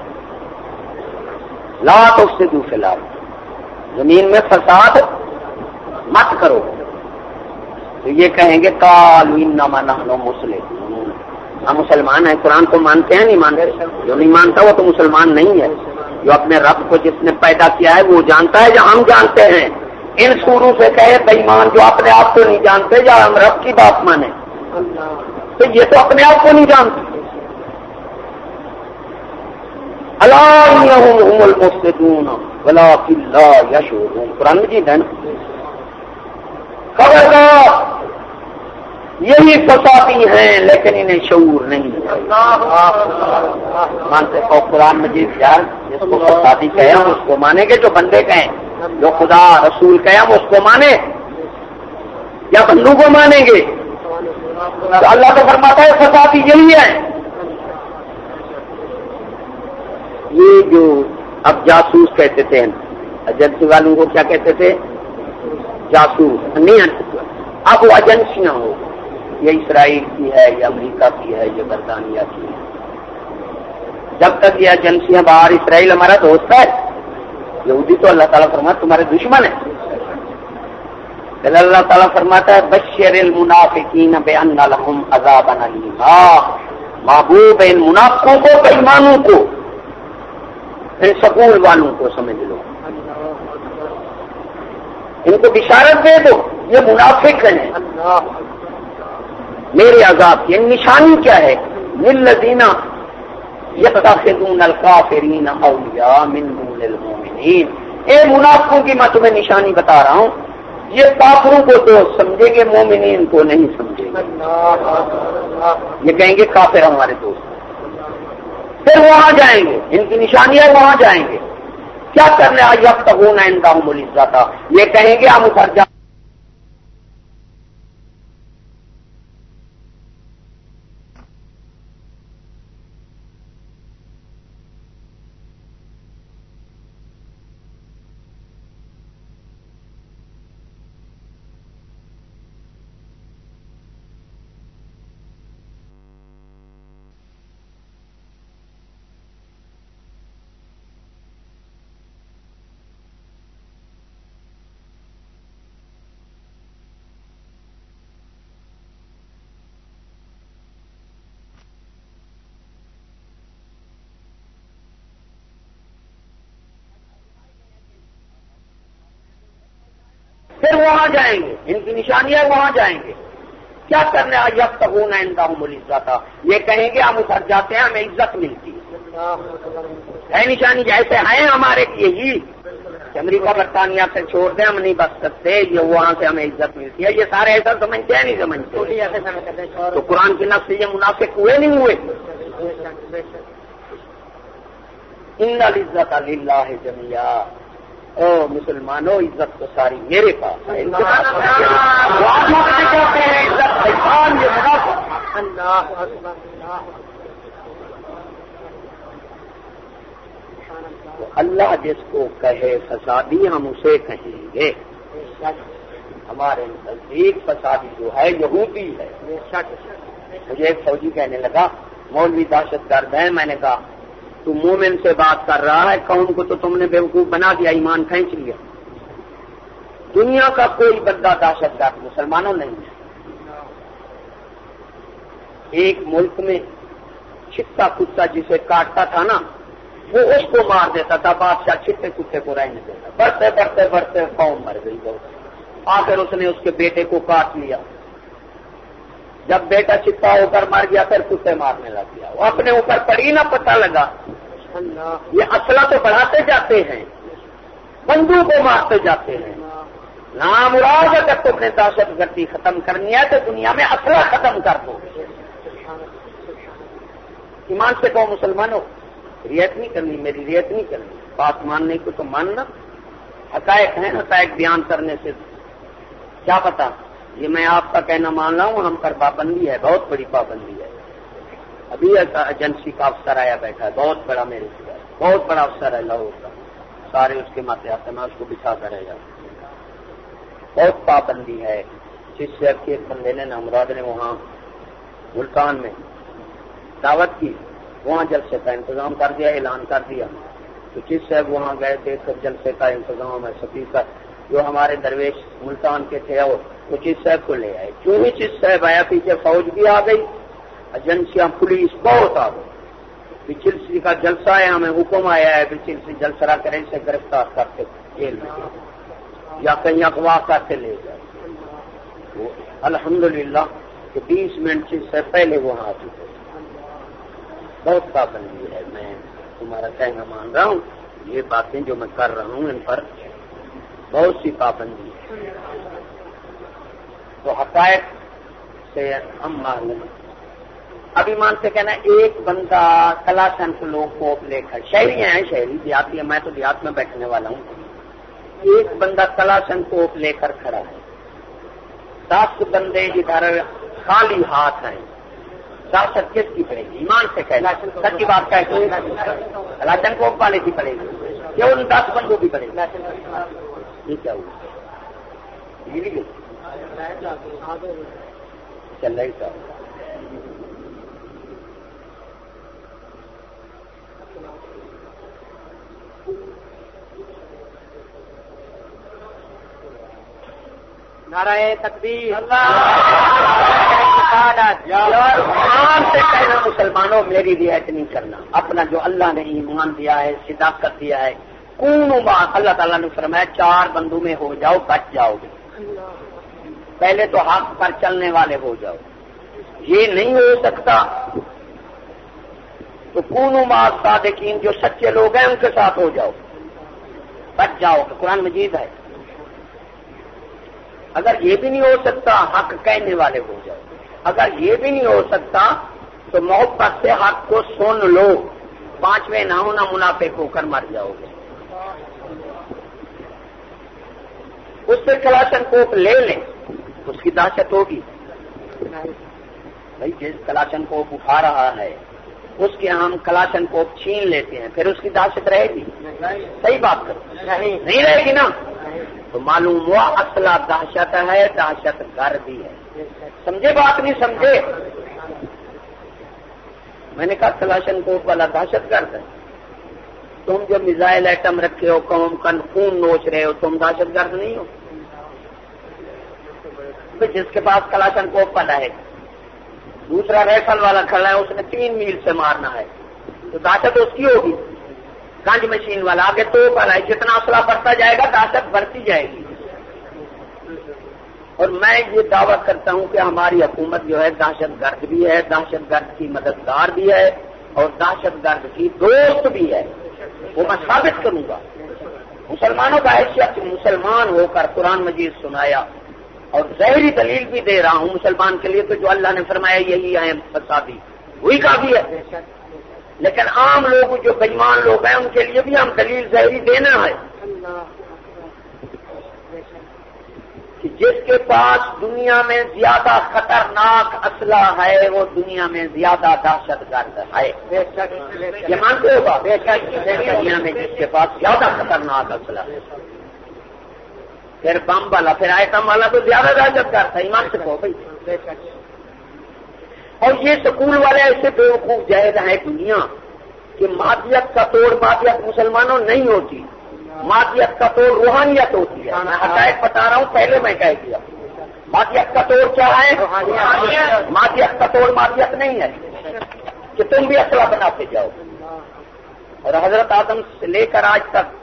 لاکھ اس سے دوسرے لاکھ زمین میں فساد مت کرو۔ تو یہ کہیں گے کال نو مسلم ہم مسلمان ہیں، قرآن کو مانتے ہیں، نہیں مانتے؟ جو نہیں مانتا وہ تو مسلمان نہیں ہے۔ جو اپنے رب کو جس نے پیدا کیا ہے، وہ جانتا ہے، جو ہم جانتے ہیں۔ ان سوروں سے کہے بےمان جو اپنے آپ کو نہیں جانتے، یا ہم رب کی بات مانے تو یہ تو اپنے آپ کو نہیں جانتے۔ اللہ قرآن جی ہے خبردار یہی فسادی ہیں، لیکن انہیں شعور نہیں۔ مانتے کو قرآن مجید یار، جس کو فسادی کہے ہم اس کو مانیں گے، جو بندے کہیں، جو خدا، رسول کہے ہم اس کو مانیں، یا بندو کو مانیں گے۔ تو اللہ تو فرماتا ہے، فسادی یہی ہے۔ یہ جو اب جاسوس کہتے تھے، ایجنسی والوں کو کیا کہتے تھے؟ جاسوس، نہیں اب وہ ایجنسیاں ہو۔ یہ اسرائیل کی ہے، یہ امریکہ کی ہے، یہ برطانیہ کی ہے۔ جب تک یہ ایجنسیاں باہر اسرائیل ہمارا دوست ہے، یہودی تو اللہ تعالیٰ فرماتا تمہارے دشمن ہے پھر اللہ تعالیٰ فرماتا ہے، بشر المنافقین بے لهم عذاب علیما۔ محبوب ان منافقوں کو، بےمانوں کو۔ ان سکول والوں کو سمجھ لو۔ ان کو بشارت دے دو، یہ منافق ہیں۔ میرے عذاب کی نشانی کیا ہے؟ مل یتخذون الکافرین اولیاء من دون المؤمنین۔ اے منافقوں کی میں تمہیں نشانی بتا رہا ہوں، یہ کافروں کو دوست سمجھیں گے، مومنین کو نہیں سمجھیں گے۔ یہ کہیں گے کافر ہمارے دوست۔ پھر وہاں جائیں گے، ان کی نشانیاں وہاں جائیں گے۔ کیا کرنے آج اب تک ہونا ان کا ہوں یہ کہیں گے، ہم اتر جا پھر وہاں جائیں گے ان کی نشانیاں وہاں جائیں گے۔ کیا کرنے آج اب تک ہونا ان کا عزت یہ کہیں گے ہم اتر جاتے ہیں ہمیں عزت ملتی۔ ہے نشانی جیسے ہیں ہمارے لیے ہی۔ امریکہ برطانیہ سے چھوڑ دیں ہم نہیں بچ سکتے۔ یہ وہاں سے ہمیں عزت ملتی ہے۔ یہ سارے ایسا سمجھتے ہیں نہیں سمجھتے۔ تو قرآن کی نفس یہ منافق ہوئے نہیں ہوئے؟ ان عزت اللہ جمیا او مسلمانوں عزت تو ساری میرے پاس ہے۔ اللہ جس کو کہے فسادی ہم اسے کہیں گے۔ ہمارے نزدیک فسادی جو ہے یہودی ہے۔ مجھے ایک فوجی کہنے لگا مولوی دہشت گرد ہے میں نے کہا تو مومن سے بات کر رہا ہے، قوم کو تو تم نے بیوقوف بنا دیا، ایمان کھینچ لیا۔ دنیا کا کوئی بندہ دہشت گرد مسلمانوں نہیں ہے۔ ایک ملک میں چھٹا کتا جسے کاٹتا تھا نا، وہ اس کو مار دیتا تھا، بادشاہ چھٹے کتے کو رہنے دیتا۔ بڑھتے بڑھتے بڑھتے قوم مر گئی۔ بہت آخر اس نے اس کے بیٹے کو کاٹ لیا۔ جب بیٹا چپا ہو کر مار گیا، پھر کتے مارنے لگ گیا۔ وہ اپنے اوپر پڑی نہ پتہ لگا۔ یہ اصلہ تو بڑھاتے جاتے ہیں بندو کو مارتے جاتے ہیں۔ نام مراد اگر تم نے دہشت گردی ختم کرنی ہے، تو دنیا میں اصلہ ختم کر دو۔ ایمان سے کہو مسلمانوں ریت نہیں کرنی، میری ریت نہیں کرنی۔ بات ماننے کو تو ماننا۔ حقائق ہے حقائق بیان کرنے سے۔ کیا پتا؟ یہ میں آپ کا کہنا مان رہا ہوں ہم پر پابندی ہے، بہت بڑی پابندی ہے۔ ابھی ایجنسی کا افسر آیا بیٹھا ہے، بہت بڑا میرے سے بہت بڑا افسر ہے لاہور کا۔ سارے اس کے ماتے آتے میں اس کو بچھا کر رہے گا بہت پابندی ہے، جس سے ایک بندے نے نمراد نے وہاں ملتان میں دعوت کی، وہاں جلسے کا انتظام کر دیا، اعلان کر دیا۔ تو جس صاحب وہاں گئے تھے جلسے کا انتظام ہے سفیسر جو ہمارے درویش ملتان کے تھے، اور وہ چیز صاحب کو لے آئے۔ کیوں ہی چیز صاحب آیا، پیچھے فوج بھی آ گئی۔ ایجنسیاں پولیس بہت آ گئی۔ بچلسی کا جلسہ ہے، ہمیں حکم آیا ہے بچلسی جلسرا کریں سے گرفتار کرتے جیل میں۔ یا کہیں اغوا کرتے لے جائے الحمد للہ کہ بیس منٹ سے پہلے وہاں آ چکے۔ بہت پابندی ہے۔ میں تمہارا کہنا مان رہا ہوں۔ یہ باتیں جو میں کر رہا ہوں ان پر بہت سی پابندی ہے۔ تو حقائق سے ہم معلوم ابھی مان سے کہنا ایک بندہ کلا سنس لوگ کو لے کر شہری ہیں شہری دیہاتی ہے میں تو دیہات میں بیٹھنے والا ہوں۔ ایک بندہ کلا سن کو لے کر کھڑا ہے۔ دس بندے ادھر خالی ہاتھ ہیں۔ دس کس کی پڑے گی؟ ایمان سے کہنا سچ کی بات کہتے لاشن کو والے کی پڑے گی۔ کیوں ان دس بندوں کی پڑے گی۔ یہ کیا ہوا؟ نعرہ تکبیر۔ سے کہنا مسلمانوں میری رعایت نہیں کرنا۔ اپنا جو اللہ نے ایمان دیا ہے صداقت دیا ہے کون بات؟ اللہ تعالیٰ نے فرمایا چار بندوں میں ہو جاؤ بچ جاؤ گے۔ پہلے تو حق پر چلنے والے ہو جاؤ۔ یہ نہیں ہو سکتا۔ تو کون بات صادقین جو سچے لوگ ہیں، ان کے ساتھ ہو جاؤ۔ بچ جاؤ گے قرآن مجید ہے۔ اگر یہ بھی نہیں ہو سکتا، حق کہنے والے ہو جاؤ۔ اگر یہ بھی نہیں ہو سکتا، تو محبت سے حق کو سن لو۔ پانچویں نہ ہونا منافق ہو کر مر جاؤ گے۔ اس سے کلاشن کوپ لے لیں۔ اس کی دہشت ہوگی۔ بھائی، جس کلاشن کوپ اٹھا رہا ہے، اس کے ہم کلاشن کوپ چھین لیتے ہیں، پھر اس کی دہشت رہے گی۔ صحیح بات کرو۔ نہیں رہے گی نا؟ تو معلوم ہوا اصلا دہشت ہے، دہشت گرد بھی ہے۔ سمجھے بات نہیں سمجھے؟ میں نے کہا کلاشن کوپ والا دہشت گرد ہے۔ تم جو میزائل ایٹم رکھے ہو، قوم کن خون نوچ رہے ہو، تم دہشت گرد نہیں ہو۔ جس کے پاس کلاشن کوپ والا ہے، دوسرا ریفل والا کھڑا ہے، اس نے تین میل سے مارنا ہے۔ تو دہشت اس کی ہوگی۔ گنج مشین والا، آگے تو والا ہے، جتنا اصلہ بڑھتا جائے گا، دہشت بڑھتی جائے گی۔ اور میں یہ دعویٰ کرتا ہوں کہ ہماری حکومت جو ہے، دہشت گرد بھی ہے، دہشت گرد کی مددگار بھی ہے، اور دہشت گرد کی دوست بھی ہے۔ وہ میں ثابت کروں گا۔ مسلمانوں کا حیثیت، مسلمان ہو کر قرآن مجید سنایا۔ اور ظہری دلیل بھی دے رہا ہوں مسلمان کے لیے تو جو اللہ نے فرمایا یہی ہے فسادی۔ وہی کافی ہے۔ لیکن عام لوگ جو بےمان لوگ ہیں، ان کے لیے بھی ہم دلیل ظہری دینا ہے۔ کہ جس کے پاس دنیا میں زیادہ خطرناک اسلحہ ہے، وہ دنیا میں زیادہ دہشت گرد ہے۔ یہ مانتے ہوگا دنیا میں جس کے پاس زیادہ خطرناک اسلحہ ہے۔ پھر بم والا، پھر آئٹم والا تو زیادہ دہشت گرد ہے ایمان سے کہو بھائی۔ اور یہ سکول والے ایسے بے وقوف جائز ہیں دنیا کہ مادیت کا توڑ مادیت مسلمانوں نہیں ہوتی۔ مادیت کا توڑ روحانیت ہوتی ہے۔ میں حقائق بتا رہا ہوں، پہلے میں کہہ دیا۔ مادیت کا توڑ کیا ہے؟ مادیت کا توڑ مادیت نہیں ہے۔ کہ تم بھی اصلہ بناتے جاؤ۔ اور حضرت آدم سے لے کر آج تک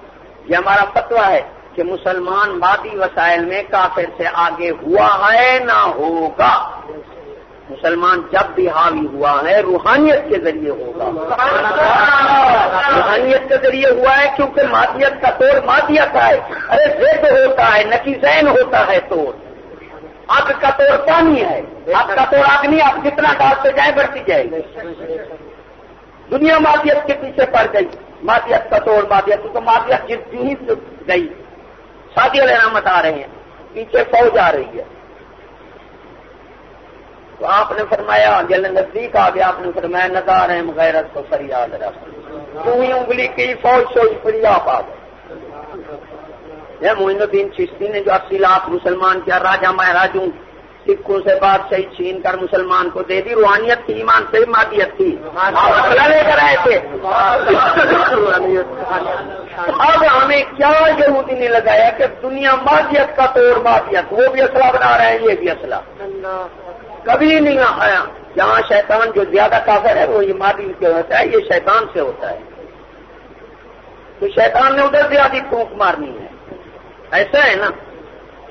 یہ ہمارا فتوا ہے۔ کہ مسلمان مادی وسائل میں کافر سے آگے ہوا ہے نہ ہوگا۔ مسلمان جب بھی حاوی ہوا ہے، روحانیت کے ذریعے ہوگا۔ روحانیت کے ذریعے ہوا ہے کیونکہ مادیت کا توڑ مادیت ہے ارے، زید ہوتا ہے نقیزین ہوتا ہے توڑ آگ کا توڑ پانی ہے۔ آگ کا توڑ آگ نہیں آپ جتنا ڈالتے جائیں، بڑھتی جائے گی۔ دنیا مادیت کے پیچھے پڑ گئی۔ مادیت کا توڑ مادیت تو مادیت جتنی ہی گئی۔ شادی رحمت آ رہے ہیں، پیچھے فوج آ رہی ہے۔ تو آپ نے فرمایا، جل نزدیک آ گیا، آپ نے فرمایا نظار ہے غیرت کو فریاد رکھ۔ تو ہی انگلی کی فوج سوچ فری آپ آ گئے؟ یہ معین الدین چشتی نے جو اسی لاکھ مسلمان کیا راجا مہاراجوں سکھوں سے بات صحیح چھین کر مسلمان کو دے دی۔ روحانیت تھی ایمان سے مادیت تھی لے کر آئے تھے۔ اب ہمیں کیا یہودی نے لگایا کہ دنیا مادیت کا توڑ مادیت، وہ بھی اسلحہ بنا رہے ہیں، یہ بھی اسلحہ۔ کبھی نہیں آیا۔ جہاں شیطان جو زیادہ کافر ہے وہ یہ مادی سے ہوتا ہے، یہ شیطان سے ہوتا ہے۔ تو شیطان نے ادھر زیادہ پھونک مارنی ہے۔ ایسا ہے نا؟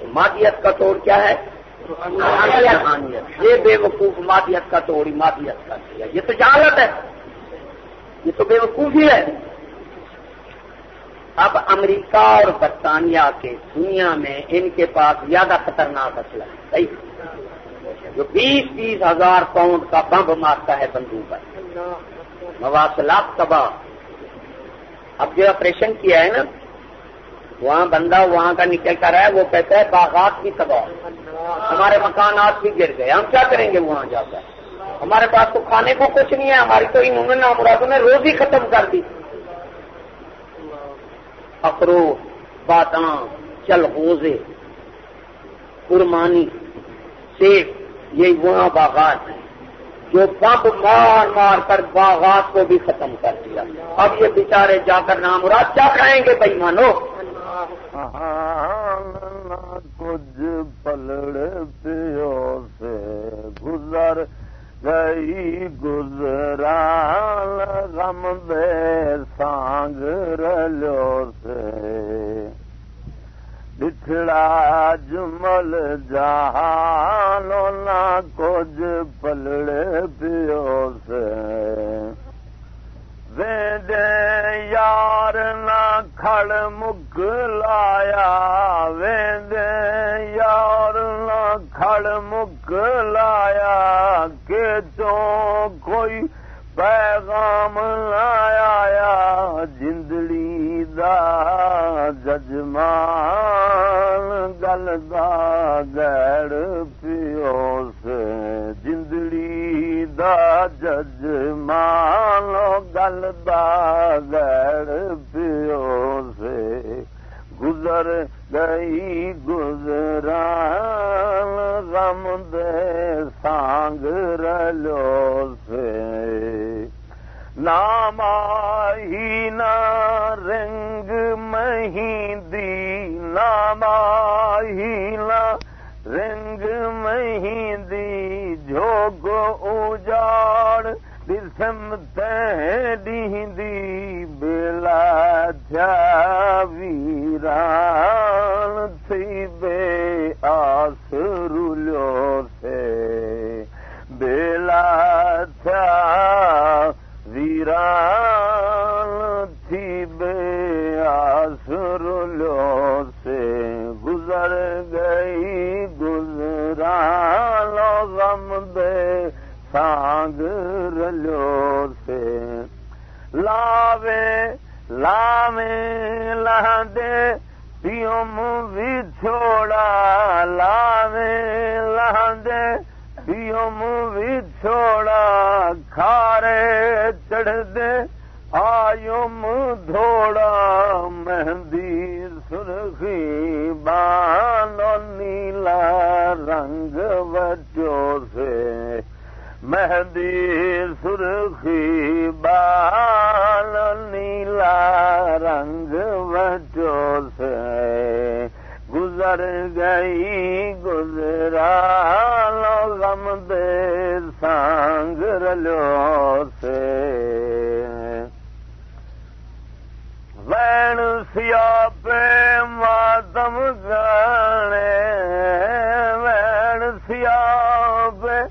مادیت کا توڑ کیا ہے؟ یہ بے وقوف مادیت کا توڑی مادیت کا یہ تو جہالت ہے۔ یہ تو بے وقوفی ہے۔ اب امریکہ اور برطانیہ کے دنیا میں ان کے پاس زیادہ خطرناک اسلحہ ہے۔ صحیح۔ جو بیس بیس ہزار پاؤنڈ کا بمب مارتا ہے بندوق۔ پر مواصلات تباہ۔ اب جو آپریشن کیا ہے نا وہاں بندہ وہاں کا نکل کر ہے، وہ کہتا ہے باغات بھی تباہ، ہمارے مکانات بھی گر گئے، ہم کیا کریں گے وہاں جا کر؟ ہمارے پاس تو کھانے کو کچھ نہیں ہے، ہماری تو انہوں نے نامرادوں نے روزی ختم کر دی۔ اخرو، بادام چلغوزے قرمانی سیف یہی وہاں باغات ہیں۔ جو پمپ مار مار کر باغات کو بھی ختم کر دیا۔ اب یہ بیچارے جا کر نام مراد کیا کھائیں گے بھائی مانو کچھ پلڑ پیو سے گزر گئی گزران غم دے سانگ رلو سے۔ بچھڑا جمل جہانو نہ کچھ پلڑے پیو سے۔ ویندے یار نہ کھڑ مک لایا ویندے یار نہ کھڑ مک لایا کہ چوں کوئی پیغام لایا جندڑی دا ججمان گل دا گڑ جندڑی دا ججمان گل دا پیو سے گزر گئی گزران غم دے سانگ رلو سے نام ہی نا رنگ مہندی نام ہی نا مہندی جھوگ اجاڑ دسم تی بلا تھیا ویران تھی بے آس رولو سے بیلا تھیا ویران تھی بے آس رولو سے گزر گئی گزران سانگ رلو سے۔ لاوے لاوے لہدے پیوم بھی چھوڑا۔ لاوے لہدے پیوم بھی چھوڑا۔ کھارے چڑھ دے آیوم دھوڑا۔ مہندی سرخی بانو، نیلا رنگ بچوں سے۔ مہندی سرخی بال نیلا رنگ بچو سے گزر گئی گزرا غم دے سانگ رلو سے۔ وین سیا پہ ماتم گانے وین سیا پہ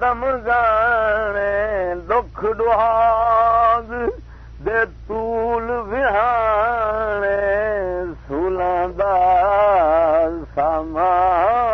دم گانے دکھ ڈہاگ دے طول وہانے سولاں دا سامان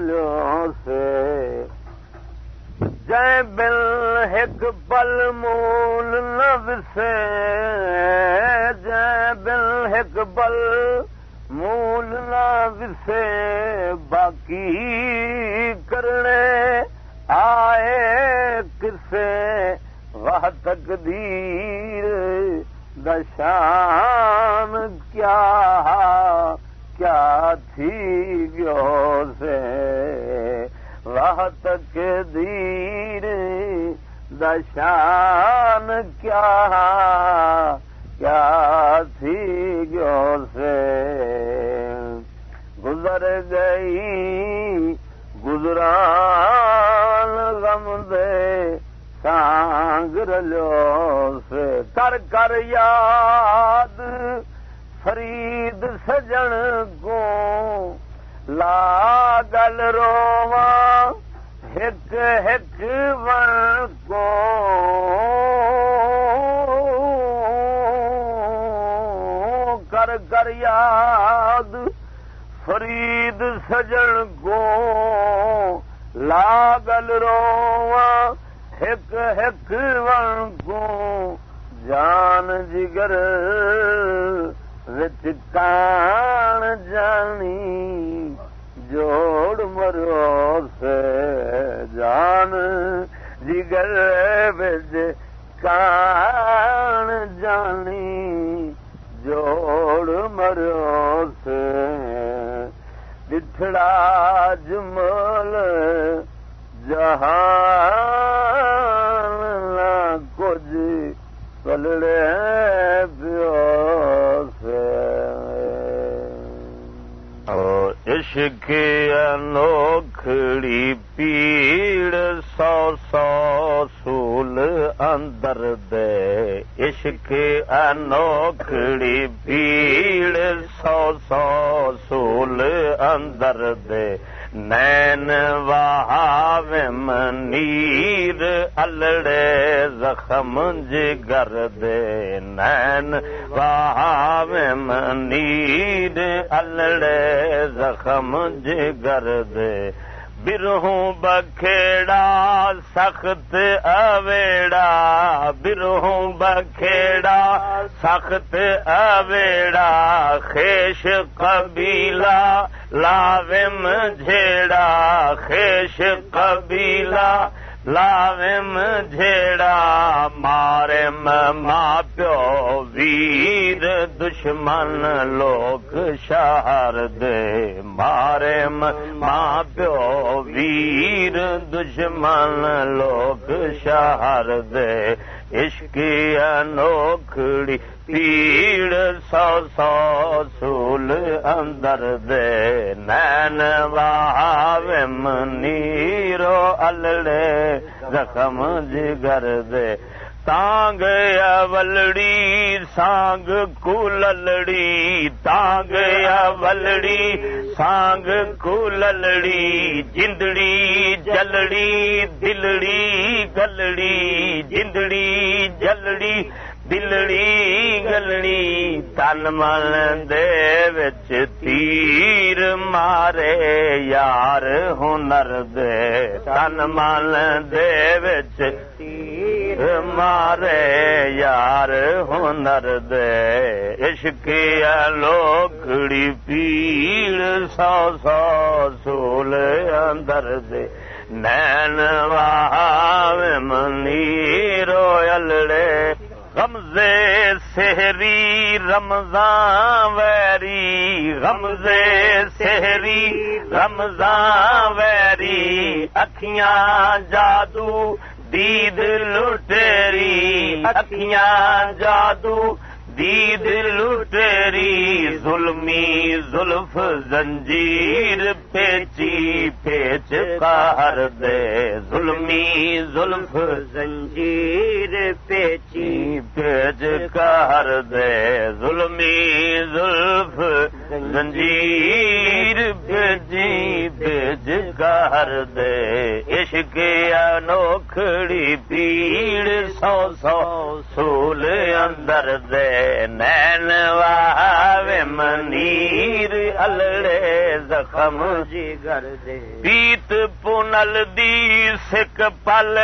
سانگ سے۔ جے بل ایک پل مول سے۔ جے بل ایک پل مول سے۔ باقی کرنے آئے کسے؟ وہ تقدیر دشان کیا؟ کیا تھی گو سے وہ تقدیر دشان کیا کیا تھی گو سے۔ گزر گئی گزران غم دے سانگ رلو سے۔ کر کر یاد فرید سجن کو لا گل روا ہک ہک ون کو کر کر یاد، فرید سجن کو لاگل رواں ہک ہک ون کو جان جگر وچ کان جانی، جوڑ مرو سے جان۔ جگر وچ کان جانی، جوڑ مرو سے۔ بٹھڑا جمل جہان کچھ پلڑے پیو عشق انوکھڑی پیڑ سو سو سول اندر دے عشق انوکھڑی پیڑ سو سو سول اندر دے نین وہاوم نیر الڑے زخم جگر دے۔ نین وہاوم نیر الڑے زخم جگر دے۔ برہوں بکھیڑا سخت اویڑا۔ برہوں بکھیڑا سخت اویڑا۔ خیش قبیلہ لاوم جھیڑا خیش قبیلہ لاوم جھیڑا مارے ماں پیو ویر، دشمن لوگ شہر دے مارے ماں پیو ویر، دشمن لوگ شہر دے عشق انوکھڑی، پیڑ سو سو سول اندر دے۔ نین واوم نیرو الڑے، زخم جگر دے۔ تانگ اولڑی، سانگ کولڑی تانگ ولڑی سانگ کولڑی جندڑی جلڑی دلڑی گلڑی جندڑی جلڑی۔ دلڑی گلڑی تن من دے تیر مارے یار ہنر دے تن من دے تیر مارے یار ہنر دے عشق لوکڑی پیڑ سو سو سول اندر دے نین واہ منی رویلڑے غمزے سہری رمضان ویری غمزے سہری رمضان ویری اکھیاں جادو دید لٹری اکھیاں جادو دید لٹیری، ظلمی زلف زنجیر، پیچی، پیچ کار دے۔ ظلمی زلف زنجیر، پیچی، پیچ کار دے۔ ظلمی زلف زنجیر بجی بج کر دے۔ عشق انوکھڑی، پیڑ سو سو، سول اندر دے۔ نین واہ منیر الڑے زخم جی گر دے۔ پیت پونل دی سکھ پل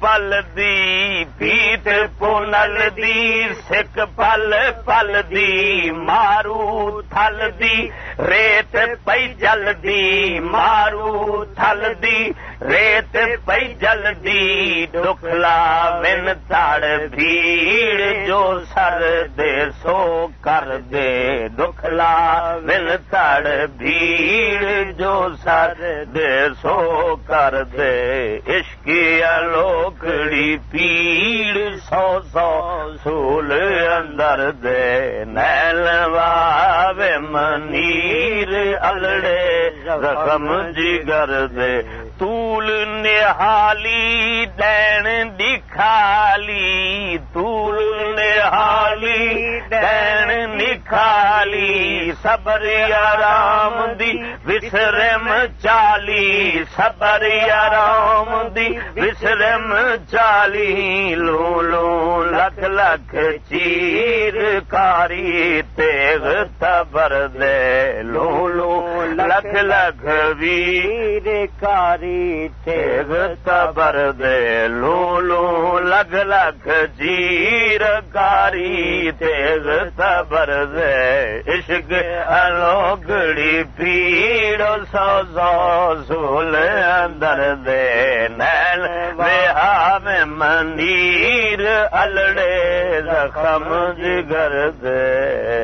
پل دی۔ پیت پونل دی سکھ پل پل دی۔ مارو تھل دی ریت پئی جل دی۔ مارو تھل دی ریت پئی جل دی۔ ڈکلا من تڑ بھیڑ جو سر دے سو کر دے۔ دکھلا من تڑ بھیڑ جو سر دے سو کر دے عشقی لوکڑی پیڑ سو سو سول اندر دے۔ نیل واوے منیر الڑے رقم جگر دے۔ طول نہالی دین دکھالی، طول نہالی دین نکھالی صبر آرام دی، وسرم چالی صبر آرام دی، وسرم چالی لو لو لکھ لکھ چیر کاری تیغ تبر دے لو لو لکھ لکھ ویر کاری تیغ تبر دے لو لو لکھ چیر کاری تیغ تبر دے۔ عشق الوگڑی پیڑ سو سو سول اندر دے۔ نیل بہا میں منیر، الڑے زخم جگر دے۔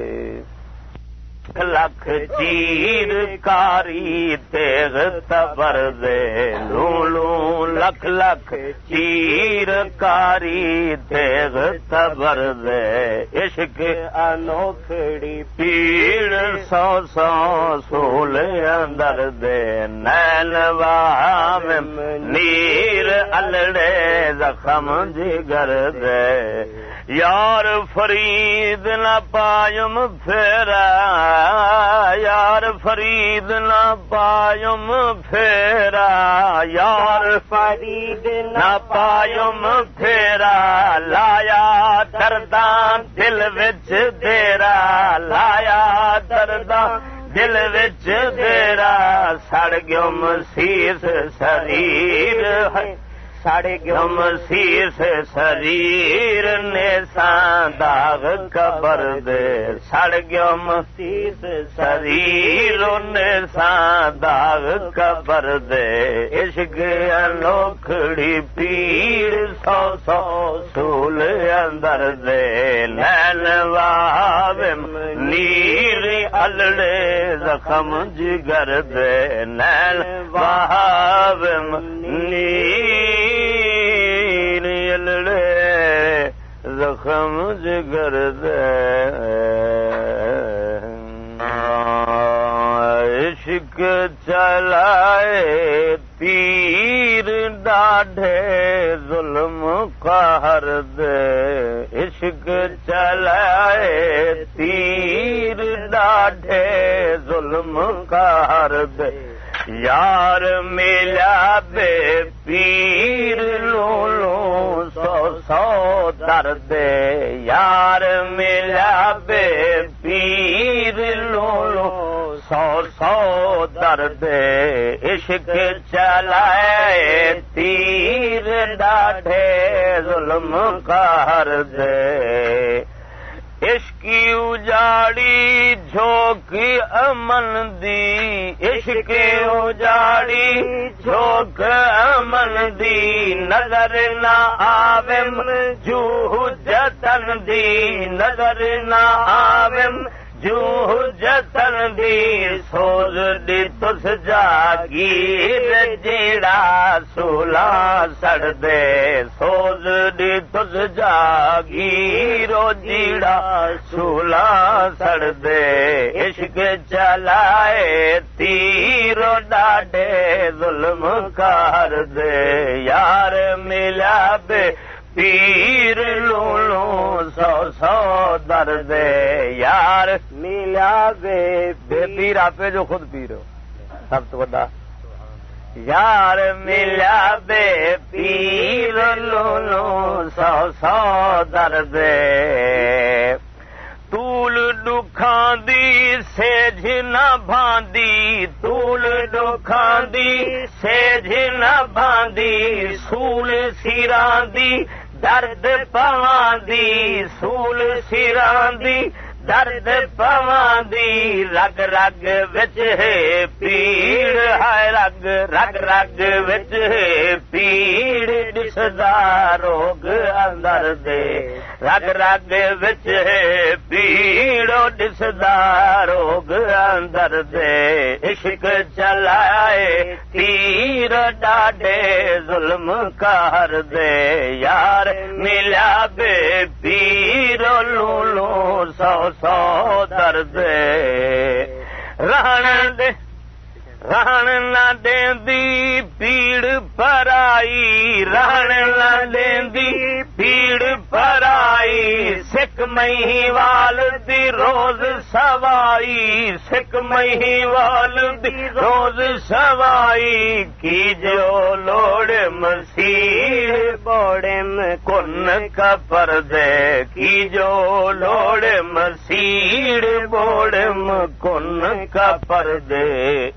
لکھ لکھ چیر کاری تیغ تبر دے لو لکھ لکھ چیر کاری تیغ تبر دے۔ عشق انوکھڑی پیڑ سو سو سول اندر دے۔ نیل وام نیر الڑے زخم جگر دے۔ یار فرید نہ پایم پھیرا۔ یار فرید نہ پایم پھیرا، یار فرید نہ پایم پھیرا، لایا دردان دل وچ دیرا، لایا دردان دل وچ دیرا، سڑ گم سیس شریر ساڑے گم سیس شریر نے داغ قبر دے۔ سڑ گم سیس شریر نے داغ قبر دے۔ عشق انوکھڑی پیڑ سو سو سول اندر دے۔ نین واو نیر الڑے زخم جگر دے۔ نین واو نیر زخم جگر عشق چلائے، تیر ڈاڈھے ظلم قہر دے۔ عشق چلائے، تیر ڈاڈھے ظلم قہر دے۔ یار ملا بے پیر، لو لو سو سو درد۔ یار ملا بے پیر، لو لو سو سو درد۔ عشق چلائے تیر ڈاڈھے ظلم کر دے۔ عشقی اجاڑی جھوک امن دی عشق اجاڑی؟ جھوک امن دی نظر نہ آوم جو جتن دی نظر نہ آوم جو جتن دی سوز دی تس جاگیر جیڑا سولا سڑ دے سوز دی تس جاگیرو جیڑا سولا سڑ دے عشق چلائے تیرو ڈاڈے ظلم کر دے یار ملا بے پیر لو لو سو سو درد یار بے بے پیر. آپ جو خود پیر ہو۔ سب تو بڑا۔ یار ملا بے پیر لو سو سو درد۔ طول دکھان دی سیج نہ باندی۔ طول دکھان دی سیج نہ باندی۔ سول سیران دی درد پاندی سول سیران دی درد پواں دی رگ رگ وچ ہے پیڑ ہے رگ رگ رگ وچ ہے پیڑ دسدا روگ اندر دے رگ رگ وچ ہے پیڑ دسدا روگ اندر دے عشق چلائے تیر۔ ڈاڈے ظلم کر دے یار۔ ملا بے پیر۔ لولو سو سو درد رہن دے۔ رہن نہ دی پیڑ پرائی رہن نہ دی پیڑ پرائی سکھ مہی وال دی روز سوائی سکھ مہی وال دی روز سوائی کی جو لوڑ مسیح بوڑم کن کا پردے کی جو لوڑ مسیح بوڑم کن کا پردے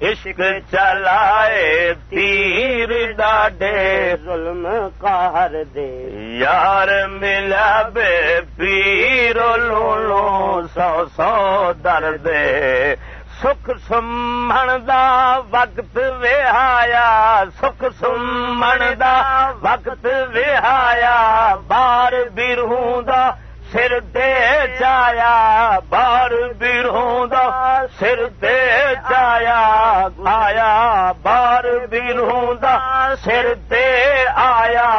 عشق چلائے تیر ڈاڈے۔ ظلم قہر دے۔ یار ملا بے پیر لو سو سو درد۔ سکھ سمن دا وقت وہایا سکھ سمن دا وقت وہایا بار برہوں دا سر دے جایا، بار بیروں دا سر دے جایا، آیا، بار بھی دا سر دے آیا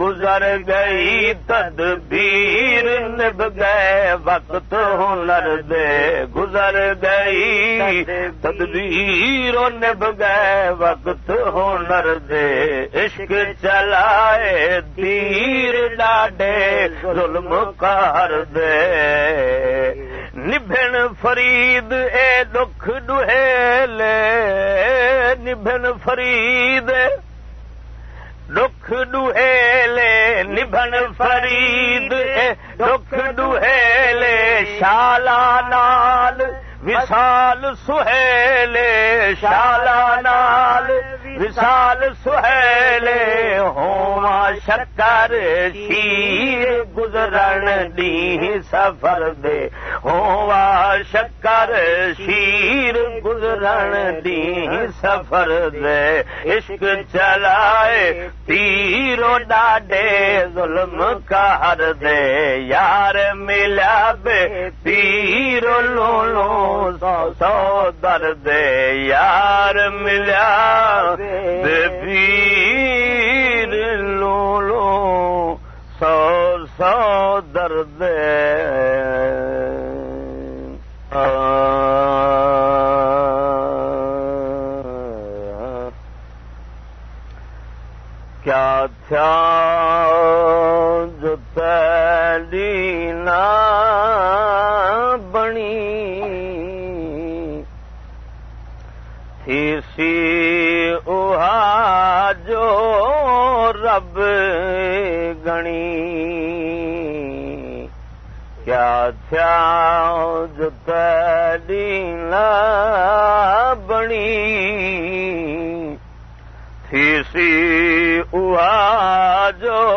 گزر گئی، تدبیر نب گئے، وقت ہنر دے گزر گئی۔ تدبیر نب گئے، وقت ہنر دے۔ عشق چلائے، تیر ڈاڈے، ظلم کر دے۔ نبھن فرید، اے دکھ ڈہیلے نبھن فرید دکھ ڈہیلے نبھن فرید دکھ ڈہیلے شالا نال وشال سہیلے شالا نال۔ وشال سہیلے ہوا شکر شیر گزرن دی سفر دے۔ ہوا شکر شیر گزرن دی سفر دے۔ عشق چلائے تیرو ڈاڈے، ظلم کر دے۔ یار ملا بے تیرو لو لو سو سو درد یار ملا پیر لو لو سو سو درد کیا تھا جو تیلینا بنی تھی سی رب گنی۔ کیا تھا جو تیلینا بنی۔ تھی سی اہا جو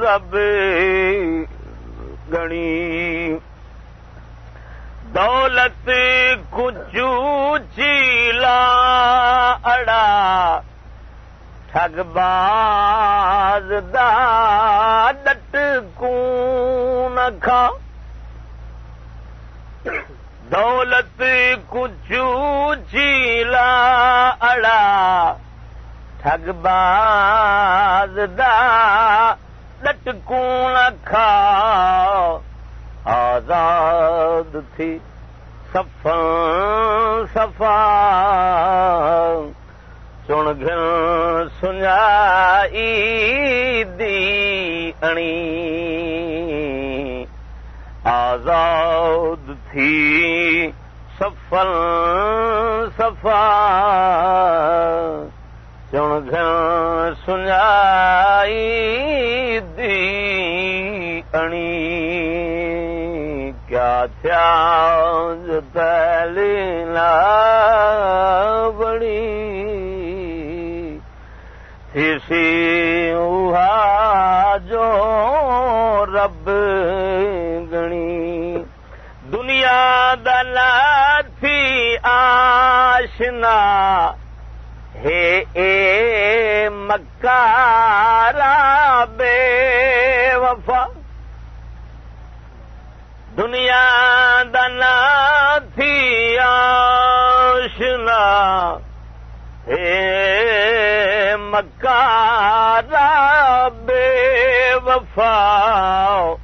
رب گنی۔ دولت کچو چیلا اڑا۔ ٹھگ باز دا ڈٹ کھا دولت کچو چیلا اڑا ٹھگ باز دا ڈٹ کھا آزاد تھی سفا سفا گھن سنجائی دی انی آزاد تھی سفل سفا چن گھن سنائی دی انی کیا تھیا جو تلینا بڑی تھی سی جو رب گنی۔ دنیا دلا تھی آشنا۔ ہے اے مکارا بے وفا۔ دنیا مکارا بے وفا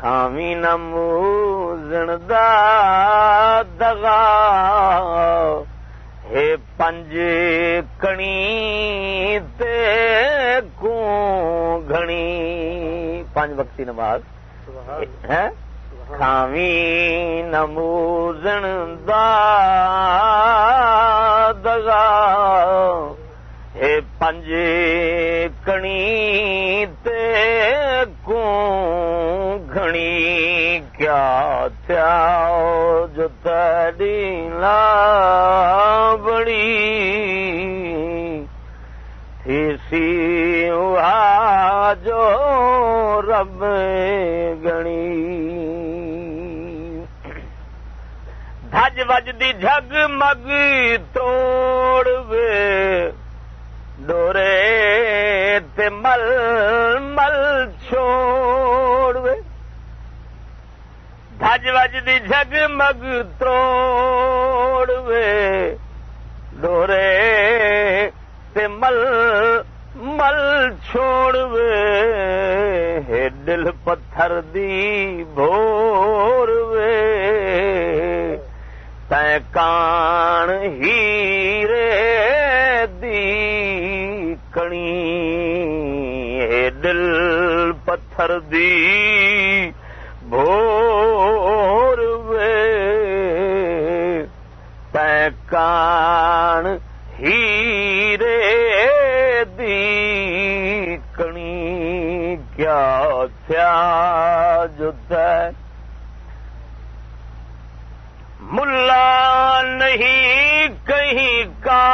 خامی نموزن دا دغا ہے پنج کنی تے کو گھنی؟ پانچ وقتی نماز۔ ہے خامی نموزن دا دگا پنج کنی تے کو گھنی کیا تھیا جو تیری لا بڑی تھی سی جو رب گنی دج وج دی جگ مگ توڑ وے ڈورے تے مل مل چھوڑ دج وج دی جگ مگ توڑ وے ڈورے تے مل مل چھوڑ وے دل پتھر دی بھور وے کان ہیرے پتھر دی بھور وے۔ کان ہیرے دی کنی کیا تھیا جو ملا نہیں کہیں کا